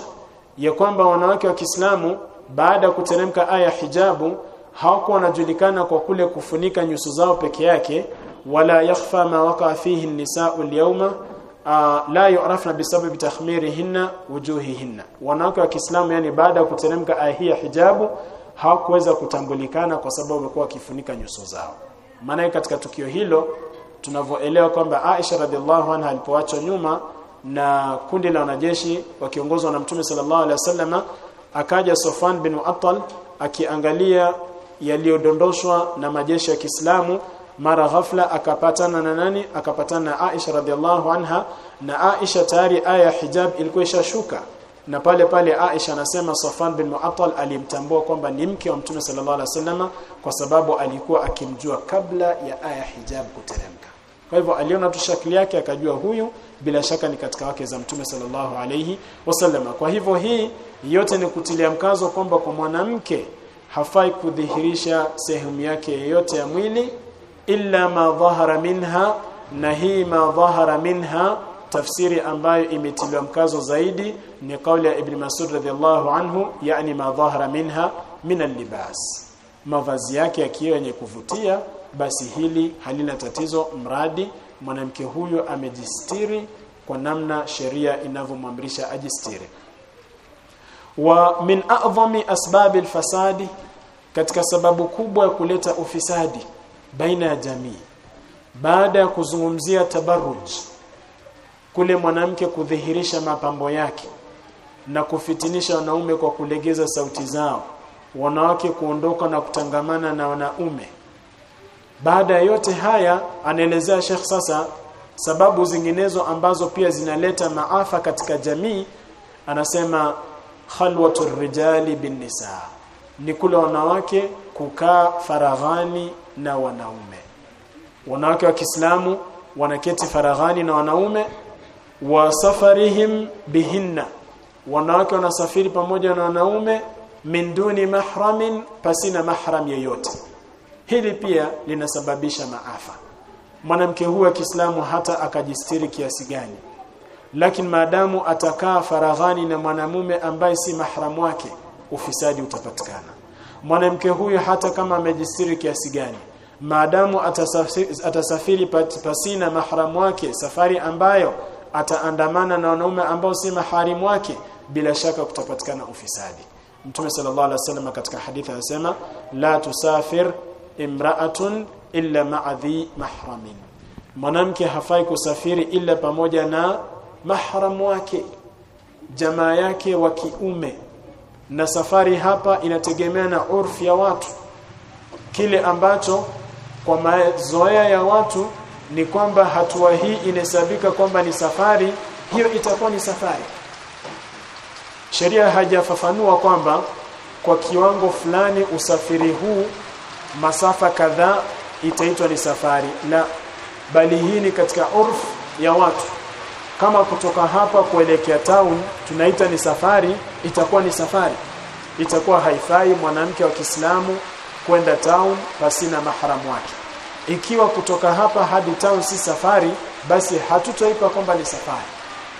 ya kwamba wanawake wa Kiislamu baada ya kuteremka aya hijabu hawakuwa wanajulikana kwa kule kufunika nyuso zao peke yake wala yakhfa ma waqa fihi an-nisaa al-yawma la yu'rafna bisababi takhmirihinna wujuhihinna. Wanawake wa Kiislamu yani baada ya kuteremka aya hii ya hijabu hawakuweza kutambulikana kwa sababu walikuwa wakifunika nyuso zao. Maana katika tukio hilo tunavyoelewa kwamba Aisha radhiallahu anha alipoachwa nyuma na kundi la wanajeshi wakiongozwa na Mtume sallallahu alaihi wasallama akaja Sofan bin Attal akiangalia yaliyodondoshwa na majeshi ya Kiislamu mara ghafla akapatana na nani? Akapatana na Aisha radhiallahu anha na Aisha tayari aya hijab ilikuwa ishashuka. Na pale pale Aisha anasema Safan bin Mu'attal alimtambua kwamba ni mke wa Mtume sallallahu alaihi wasallam kwa sababu alikuwa akimjua kabla ya aya hijab kuteremka. Kwa hivyo aliona tu shakli yake akajua huyu bila shaka ni katika wake za Mtume sallallahu alaihi wasallam. Kwa hivyo hii yote ni kutilia mkazo kwamba kwa mwanamke hafai kudhihirisha sehemu yake yote ya mwili illa ma dhahara minha na hii ma dhahara minha tafsiri ambayo imetiliwa mkazo zaidi ni kauli ya Ibn Mas'ud radhiallahu anhu yani ma dhahara minha min al-libas. Mavazi yake yakiwa yenye kuvutia basi hili halina tatizo mradi mwanamke huyo amejistiri kwa namna sheria inavyomwamrisha ajistiri. Wa min a'dhami asbab al-fasadi katika sababu kubwa ya kuleta ufisadi baina ya jamii. Baada ya kuzungumzia tabarruj kule mwanamke kudhihirisha mapambo yake na kufitinisha wanaume kwa kulegeza sauti zao wanawake kuondoka na kutangamana na wanaume. Baada ya yote haya anaelezea Sheikh sasa sababu zinginezo ambazo pia zinaleta maafa katika jamii. Anasema khalwatu rijali bin nisa ni kule wanawake kukaa faraghani na wanaume. Wanawake wa Kiislamu wanaketi faraghani na wanaume. Wa safarihim bihinna. Wanawake wanasafiri pamoja na wanaume min duni mahramin pasina mahram yeyote hili pia linasababisha maafa. Mwanamke huyu wa Kiislamu hata akajistiri kiasi gani. Lakini maadamu atakaa faraghani na mwanamume ambaye si mahram wake ufisadi utapatikana. Mwanamke huyu hata kama amejistiri kiasi gani maadamu atasafiri, atasafiri pasina mahramu wake safari ambayo ataandamana na wanaume ambao si maharimu wake bila shaka kutapatikana ufisadi. Mtume sallallahu alaihi wasallam katika hadithi anasema la tusafir imra'atun illa ma'a dhi mahramin. Mwanamke hafai kusafiri ila pamoja na mahram wake jamaa yake wa kiume. Na safari hapa inategemea na urfi ya watu. Kile ambacho kwa mazoea ya watu ni kwamba hatua hii inahesabika kwamba ni safari hiyo itakuwa ni safari. Sheria hajafafanua kwamba kwa kiwango fulani usafiri huu masafa kadhaa itaitwa ni safari la bali hii ni katika urf ya watu. Kama kutoka hapa kuelekea town tunaita ni safari itakuwa ni safari. Itakuwa haifai mwanamke wa Kiislamu kwenda town pasina mahramu wake. Ikiwa kutoka hapa hadi town si safari basi hatutoipa kwamba ni safari.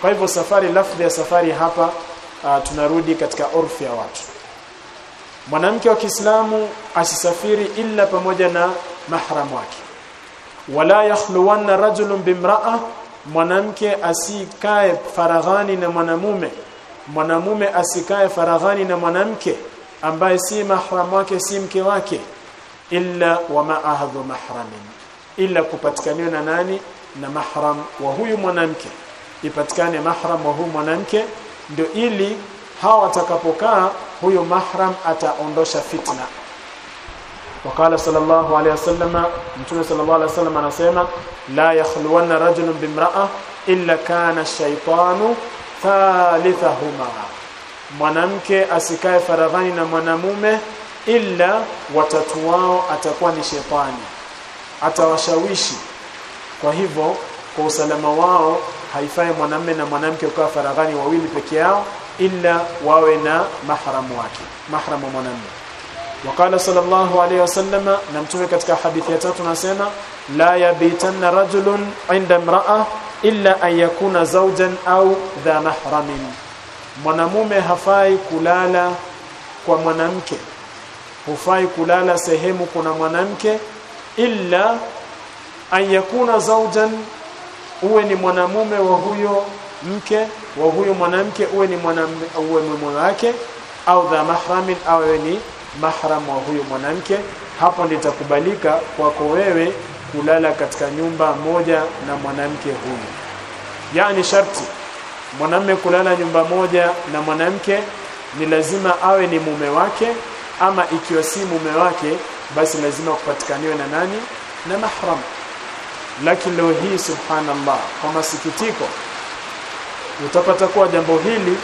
Kwa hivyo safari lafdhi ya safari hapa uh, tunarudi katika orfi ya watu. Mwanamke wa Kiislamu asisafiri illa pamoja na mahram wake. Wala yakhluwanna rajulun bimra'a mwanamke asikae faraghani na mwanamume. Mwanamume asikae faraghani na mwanamke ambaye si mahram wake si mke wake illa wa ma'ahadhu mahramin illa kupatikaniwa na nani? Na mahram wa huyu mwanamke. Ipatikane mahram wa huyu mwanamke ndio ili hawa watakapokaa huyo mahram ataondosha fitna. وقال صلى wakala sallallahu alayhi wasallam mtume sallallahu alayhi wasallam anasema لا yakhluwanna rajulun بامراه الا كان الشيطان ثالثهما mwanamke asikae faradhani na mwanamume ila watatu wao atakuwa ni shetani. Atawashawishi. Kwa hivyo kwa usalama wao haifai mwanamume na mwanamke kukaa faraghani wawili peke yao ila wawe na mahramu wake mahramu mwanamume. وقال صلى الله عليه na mtume katika hadithi ya tatu nasema la yabitanna rajulun inda imra'a illa an yakuna zawjan au dha mahramin mwanamume hafai kulala kwa mwanamke. Hufai kulala sehemu kuna mwanamke illa an zaujan uwe ni mwanamume wa huyo mke wa huyo mwanamke uwe ni mwanamume uwe mume wake au dha mahramin au ni mahram wa huyo mwanamke. Hapo nitakubalika kwako wewe kulala katika nyumba moja na mwanamke huyo. Yani sharti mwanamume kulala nyumba moja na mwanamke ni lazima awe ni mume wake ama ikiwa si mume wake basi lazima kupatikaniwe na nani? Na mahram. Lakini leo hii subhanallah kwa masikitiko utapata kuwa jambo hili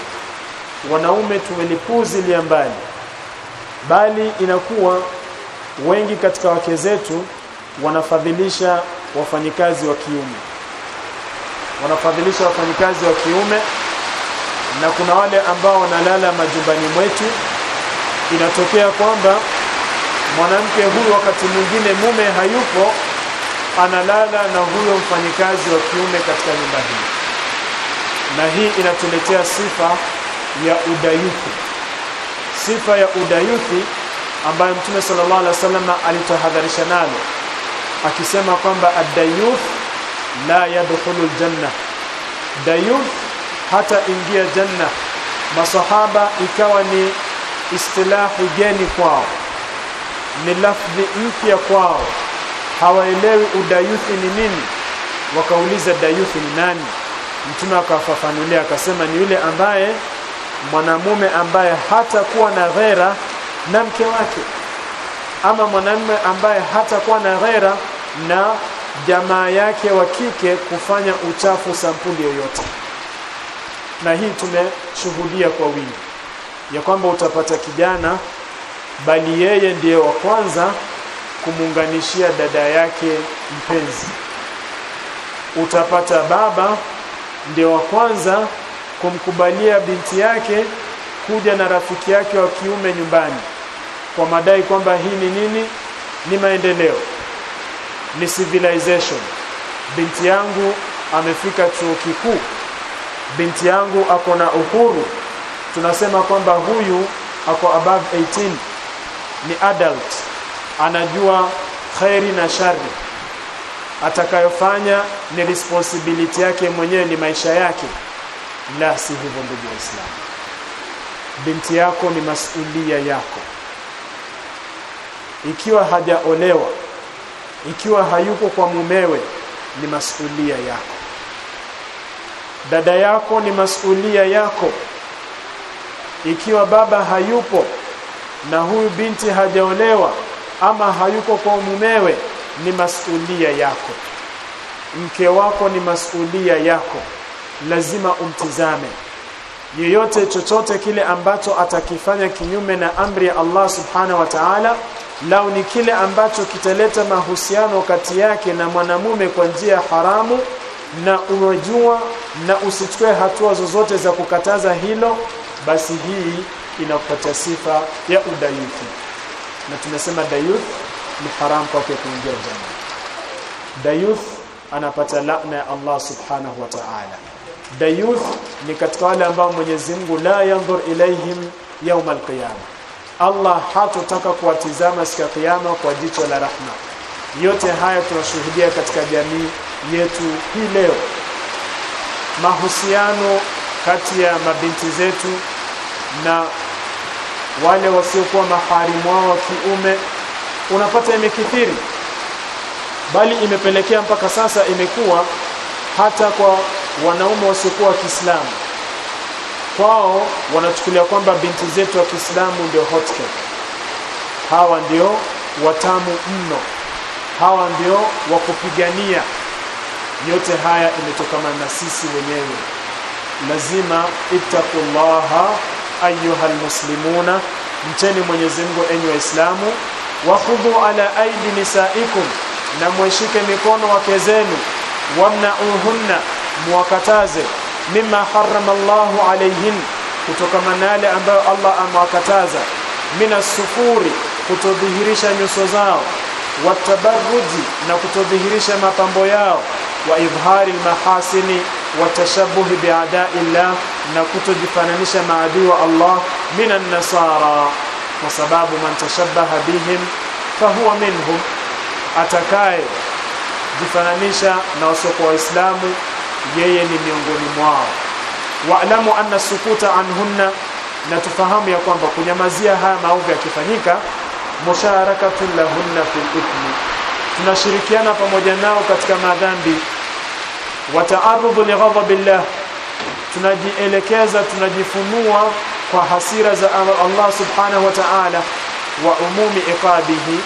wanaume tumelipuzilia mbali. Bali inakuwa wengi katika wake zetu wanafadhilisha wafanyikazi wa kiume wanafadhilisha wafanyikazi wa kiume na kuna wale ambao wanalala majumbani mwetu. Inatokea kwamba mwanamke huyu wakati mwingine mume hayupo analala na huyo mfanyikazi wa kiume katika nyumba hii. Na hii inatuletea sifa ya udayuthi. Sifa ya udayuthi ambayo Mtume sallallahu alaihi wasallam alitahadharisha nalo akisema kwamba ad-dayuth la yadkhulu ljanna dayuth hata ingia janna masahaba ikawa ni istilahi geni kwao. Ni lafzi mpya kwao. Hawaelewi udayuthi ni nini. Wakauliza dayuthi ni nani? Mtume akafafanulia akasema ni yule ambaye mwanamume ambaye hata kuwa na ghera na mke wake. Ama mwanamume ambaye hata kuwa na ghera na jamaa yake wa kike kufanya uchafu sampuli yoyote. Na hii tumeshuhudia kwa wingi ya kwamba utapata kijana bali yeye ndiye wa kwanza kumuunganishia dada yake mpenzi. Utapata baba ndio wa kwanza kumkubalia binti yake kuja na rafiki yake wa kiume nyumbani kwa madai kwamba hii ni nini? Ni maendeleo ni civilization. Binti yangu amefika chuo kikuu. Binti yangu ako na uhuru. Tunasema kwamba huyu ako above 18 ni adult. Anajua khairi na shari atakayofanya ni responsibility yake mwenyewe ni maisha yake. La si hivyo ndugu waislamu. Binti yako ni masulia yako. Ikiwa hajaolewa ikiwa hayuko kwa mumewe ni masulia yako. Dada yako ni masulia yako. Ikiwa baba hayupo na huyu binti hajaolewa ama hayuko kwa mumewe ni masulia yako. Mke wako ni masulia yako. Lazima umtizame yeyote chochote kile ambacho atakifanya kinyume na amri ya Allah subhanahu wa ta'ala lau ni kile ambacho kitaleta mahusiano kati yake na mwanamume kwa njia haramu na unajua na usichukue hatua zozote za kukataza hilo basi hii inakupatia sifa ya udayuthi na tumesema dayuth ni haramu kwake kuingia janna dayuth anapata laana ya Allah subhanahu wa ta'ala dayuth ni katika wale ambao Mwenyezi Mungu la yanzur ilaihim yawm alqiyama. Allah hatotaka kuwatizama siku ya kiyama kwa jicho la rahma. Yote haya tunashuhudia katika jamii yetu hii leo. Mahusiano kati ya mabinti zetu na wale wasiokuwa maharimu wao wa kiume unapata imekithiri. Bali imepelekea mpaka sasa imekuwa hata kwa wanaume wasiokuwa wa Kiislamu kwao wanachukulia kwamba binti zetu wa Kiislamu ndio hot cake. Hawa ndio watamu mno. Hawa ndio wa kupigania yote haya imetokana na sisi wenyewe. Lazima ittaqullaha ayuha almuslimuna, mcheni Mwenyezi Mungu enyi waislamu. Wakhudhu ala aidi nisaikum. Na mweshike mikono wake zenu wamnauhunna muwakataze. Mima harrama Allahu alayhin kutokana na yale ambayo Allah amewakataza. Mina sufuri kutodhihirisha nyuso zao. Watabarruji na kutodhihirisha mapambo yao. Wa idhari mahasini watashabuhi bi'ada'illah na kutojifananisha maadui wa Allah. Minan nasara kwa sababu man tashabbaha bihim fahuwa minhum atakaye jifananisha na wasiokuwa waislamu yeye ni miongoni mwao. Waalamu anna sukuta anhunna na tufahamu ya kwamba kunyamazia haya maovu yakifanyika musharakatun lahunna fil ithmi. Tunashirikiana pamoja nao katika madhambi. Wa ta'arrudu li ghadabillah tunajielekeza tunajifunua kwa hasira za Allah subhanahu wa ta'ala wa umumi iqabihi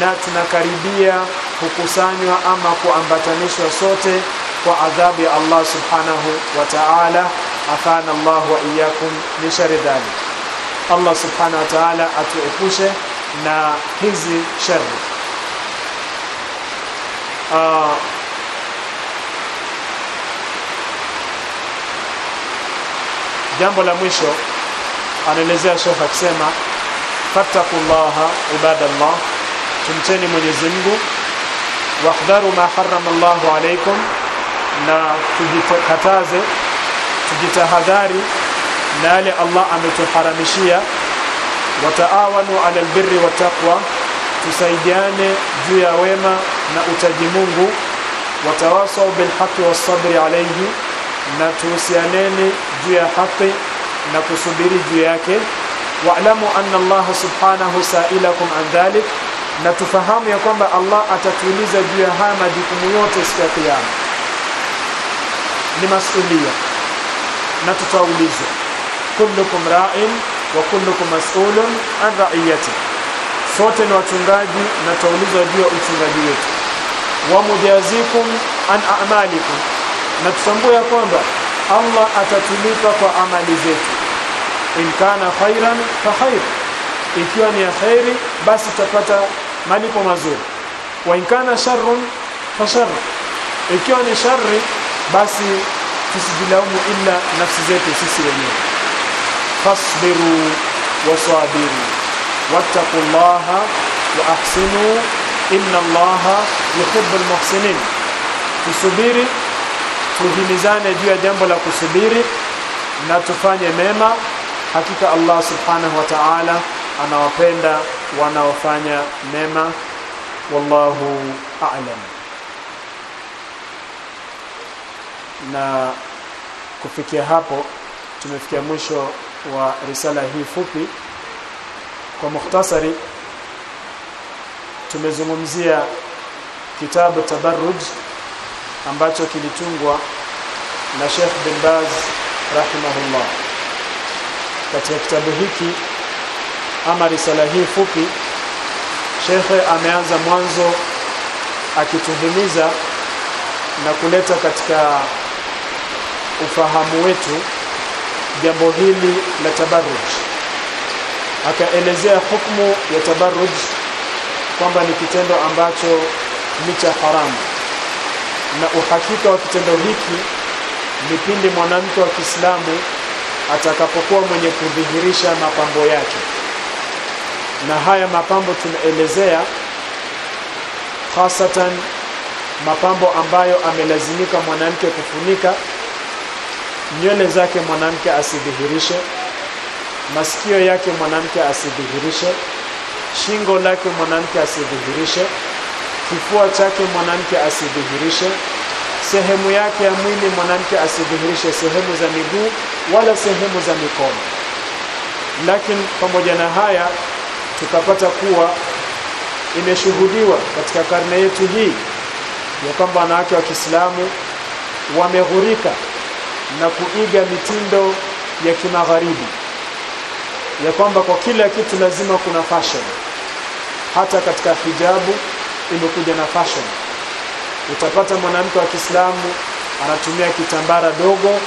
na tunakaribia kukusanywa ama kuambatanishwa sote kwa adhabu ya Allah subhanahu wa ta'ala. Afana Allah wa iyyakum min sharri dhalik. Allah subhanahu wa ta'ala atuepushe na hizi shari uh, jambo la mwisho anaelezea Sheikh akisema fattaqullaha ibadallah tumcheni Mwenyezi Mungu. Wahdharu ma harrama Allahu alaykum. Na tujikataze tujitahadhari na yale Allah ametuharamishia. Wataawanu ala albirri wattaqwa tusaidiane juu ya wema na utaji Mungu. Watawasau bilhaqi wasabri alayhi. Na tuhusianeni juu ya haki na kusubiri juu yake. Wa'lamu anna Allah subhanahu sa'ilakum an dhalik na tufahamu ya kwamba Allah atatuuliza juu ya haya majukumu yote siku ya kiyama. Ni masulia. Na tutaulizwa kullukum ra'in wa kullukum mas'ulun an ra'iyati. Sote ni wachungaji na tutaulizwa juu ya uchungaji wetu. Wa mujazikum an a'malikum. Na tutambue ya kwamba Allah atatulipa kwa amali zetu. In kana khairan fa khair. Ikiwa ni ya khairi basi tutapata malipo mazuri. Wa inkana sharrun fa shar ikiwa ni shari basi tusijilaumu illa nafsi zetu sisi wenyewe. Fasbiru wasabiru wattaqullaha wa ahsinu. Inna allaha yuhibbul muhsinin tusubiri tuhimizane juu ya jambo la kusubiri na tufanye mema. Hakika Allah subhanahu wa ta'ala anawapenda wanaofanya mema. Wallahu a'lam. Na kufikia hapo tumefikia mwisho wa risala hii fupi. Kwa mukhtasari tumezungumzia kitabu tabarruj ambacho kilitungwa na Sheikh bin Baz rahimahullah. Katika kitabu hiki ama risala hii fupi shekhe ameanza mwanzo akituhimiza na kuleta katika ufahamu wetu jambo hili la tabarruj. Akaelezea hukumu ya tabarruj kwamba ni kitendo ambacho ni cha haramu. Na uhakika wa kitendo hiki ni pindi mwanamke wa Kiislamu atakapokuwa mwenye kudhihirisha mapambo yake na haya mapambo tunaelezea hasatan mapambo ambayo amelazimika mwanamke kufunika nywele zake mwanamke asidhihirishe masikio yake mwanamke asidhihirishe shingo lake mwanamke asidhihirishe kifua chake mwanamke asidhihirishe sehemu yake ya mwili mwanamke asidhihirishe sehemu za miguu wala sehemu za mikono. Lakini pamoja na haya tukapata kuwa imeshuhudiwa katika karne yetu hii ya kwamba wanawake wa Kiislamu wameghurika na kuiga mitindo ya kimagharibi ya kwamba kwa kila kitu lazima kuna fashion. Hata katika hijabu imekuja na fashion. Utapata mwanamke wa Kiislamu anatumia kitambara dogo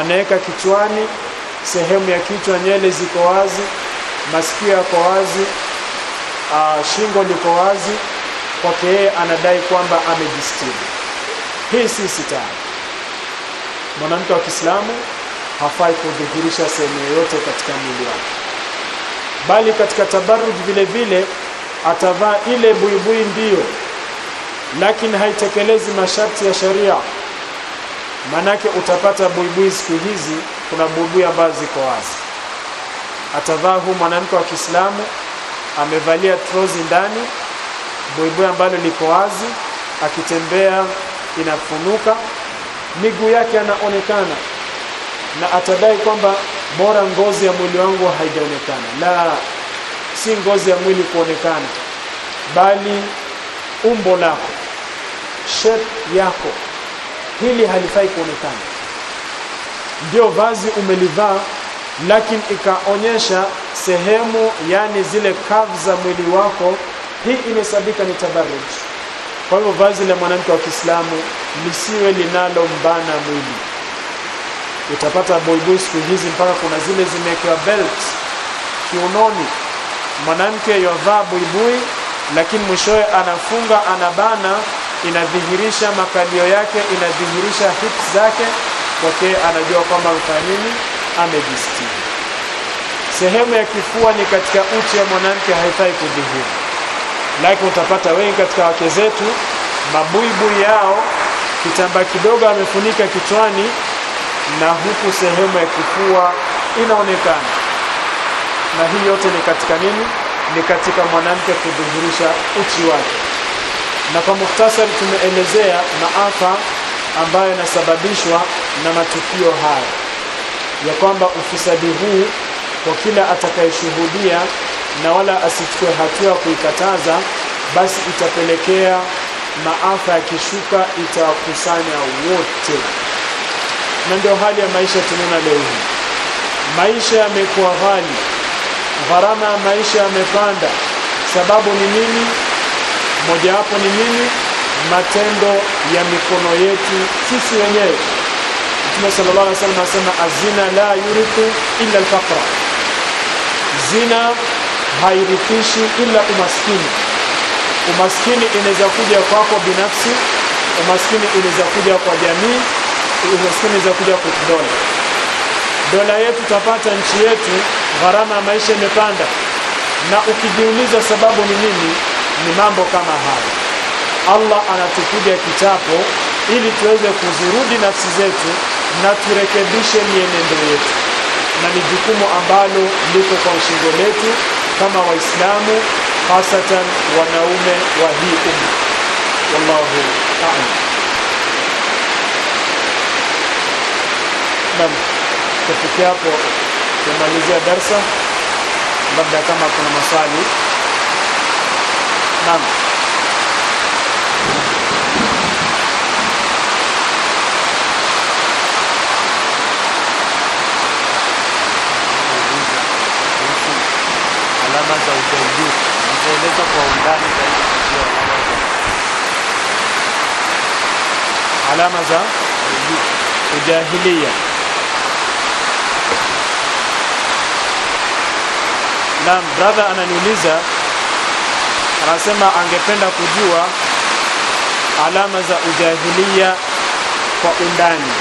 anaweka kichwani sehemu ya kichwa nyele ziko wazi masikio yako wazi. Uh, shingo liko wazi. Kwake yeye anadai kwamba amejistiri. Hii si sitari mwanamke wa Kiislamu hafai kudhihirisha sehemu yoyote katika mwili wake. Bali katika tabarruj vile vile atavaa ile buibui ndiyo lakini haitekelezi masharti ya sharia. Manake utapata buibui siku hizi kuna buibui ambazo ziko wazi atavaa huu mwanamke wa Kiislamu amevalia trozi ndani buibui ambalo liko wazi akitembea inafunuka miguu yake anaonekana na atadai kwamba bora ngozi ya mwili wangu haijaonekana. La si ngozi ya mwili kuonekana bali umbo lako shape yako hili halifai kuonekana. Ndio vazi umelivaa lakini ikaonyesha sehemu yani zile kavu za mwili wako. Hii imesabika ni tabarruj. Kwa hivyo vazi la mwanamke wa Kiislamu lisiwe linalombana mwili. Utapata boyboi siku hizi mpaka kuna zile zimewekewa belt. Kiunoni mwanamke yovaa buibui lakini mwishowe anafunga anabana inadhihirisha makalio yake inadhihirisha hips zake. Kwake anajua kwamba mfanya nini amejistiri sehemu ya kifua ni katika uchi ya mwanamke haifai kudhihiri. Lakini utapata wengi katika wake zetu mabuibui yao kitambaa kidogo amefunika kichwani na huku sehemu ya kifua inaonekana. Na hii yote ni katika nini? Ni katika mwanamke kudhihirisha uchi wake. Na kwa muhtasari tumeelezea maafa ambayo yanasababishwa na matukio haya ya kwamba ufisadi huu kwa kila atakayeshuhudia na wala asichukue hatua kuikataza basi itapelekea maafa yakishuka itawakusanya wote. Na ndio hali ya maisha tunaona leo hii. Maisha yamekuwa ghali gharama ya maisha yamepanda. Sababu ni nini? Mojawapo ni nini? Matendo ya mikono yetu sisi wenyewe Mtume sallallahu alaihi wasallam anasema azina la yurithu illa alfaqra. Zina hairithishi ila umaskini. Umaskini inaweza kuja kwako binafsi umaskini inaweza kuja kwa jamii umaskini inaweza kuja kwa dola. Dola yetu tapata nchi yetu gharama ya maisha imepanda. Na ukijiuliza sababu ni nini ni mambo kama haya Allah anatupiga kitapo ili tuweze kuzirudi nafsi zetu na turekebishe mienendo yetu. Na ni jukumu ambalo liko kwa shingo letu kama waislamu hasatan wanaume wa hii umma. Wallahu a'lam. Nam kufikia hapo tumalizia darsa. Labda kama kuna maswali. Naam alama za ujaujuu nitaeleza kwa undani zaidi kujua alama za ujahilia Naam, brother ananiuliza anasema angependa kujua alama za ujahilia kwa undani.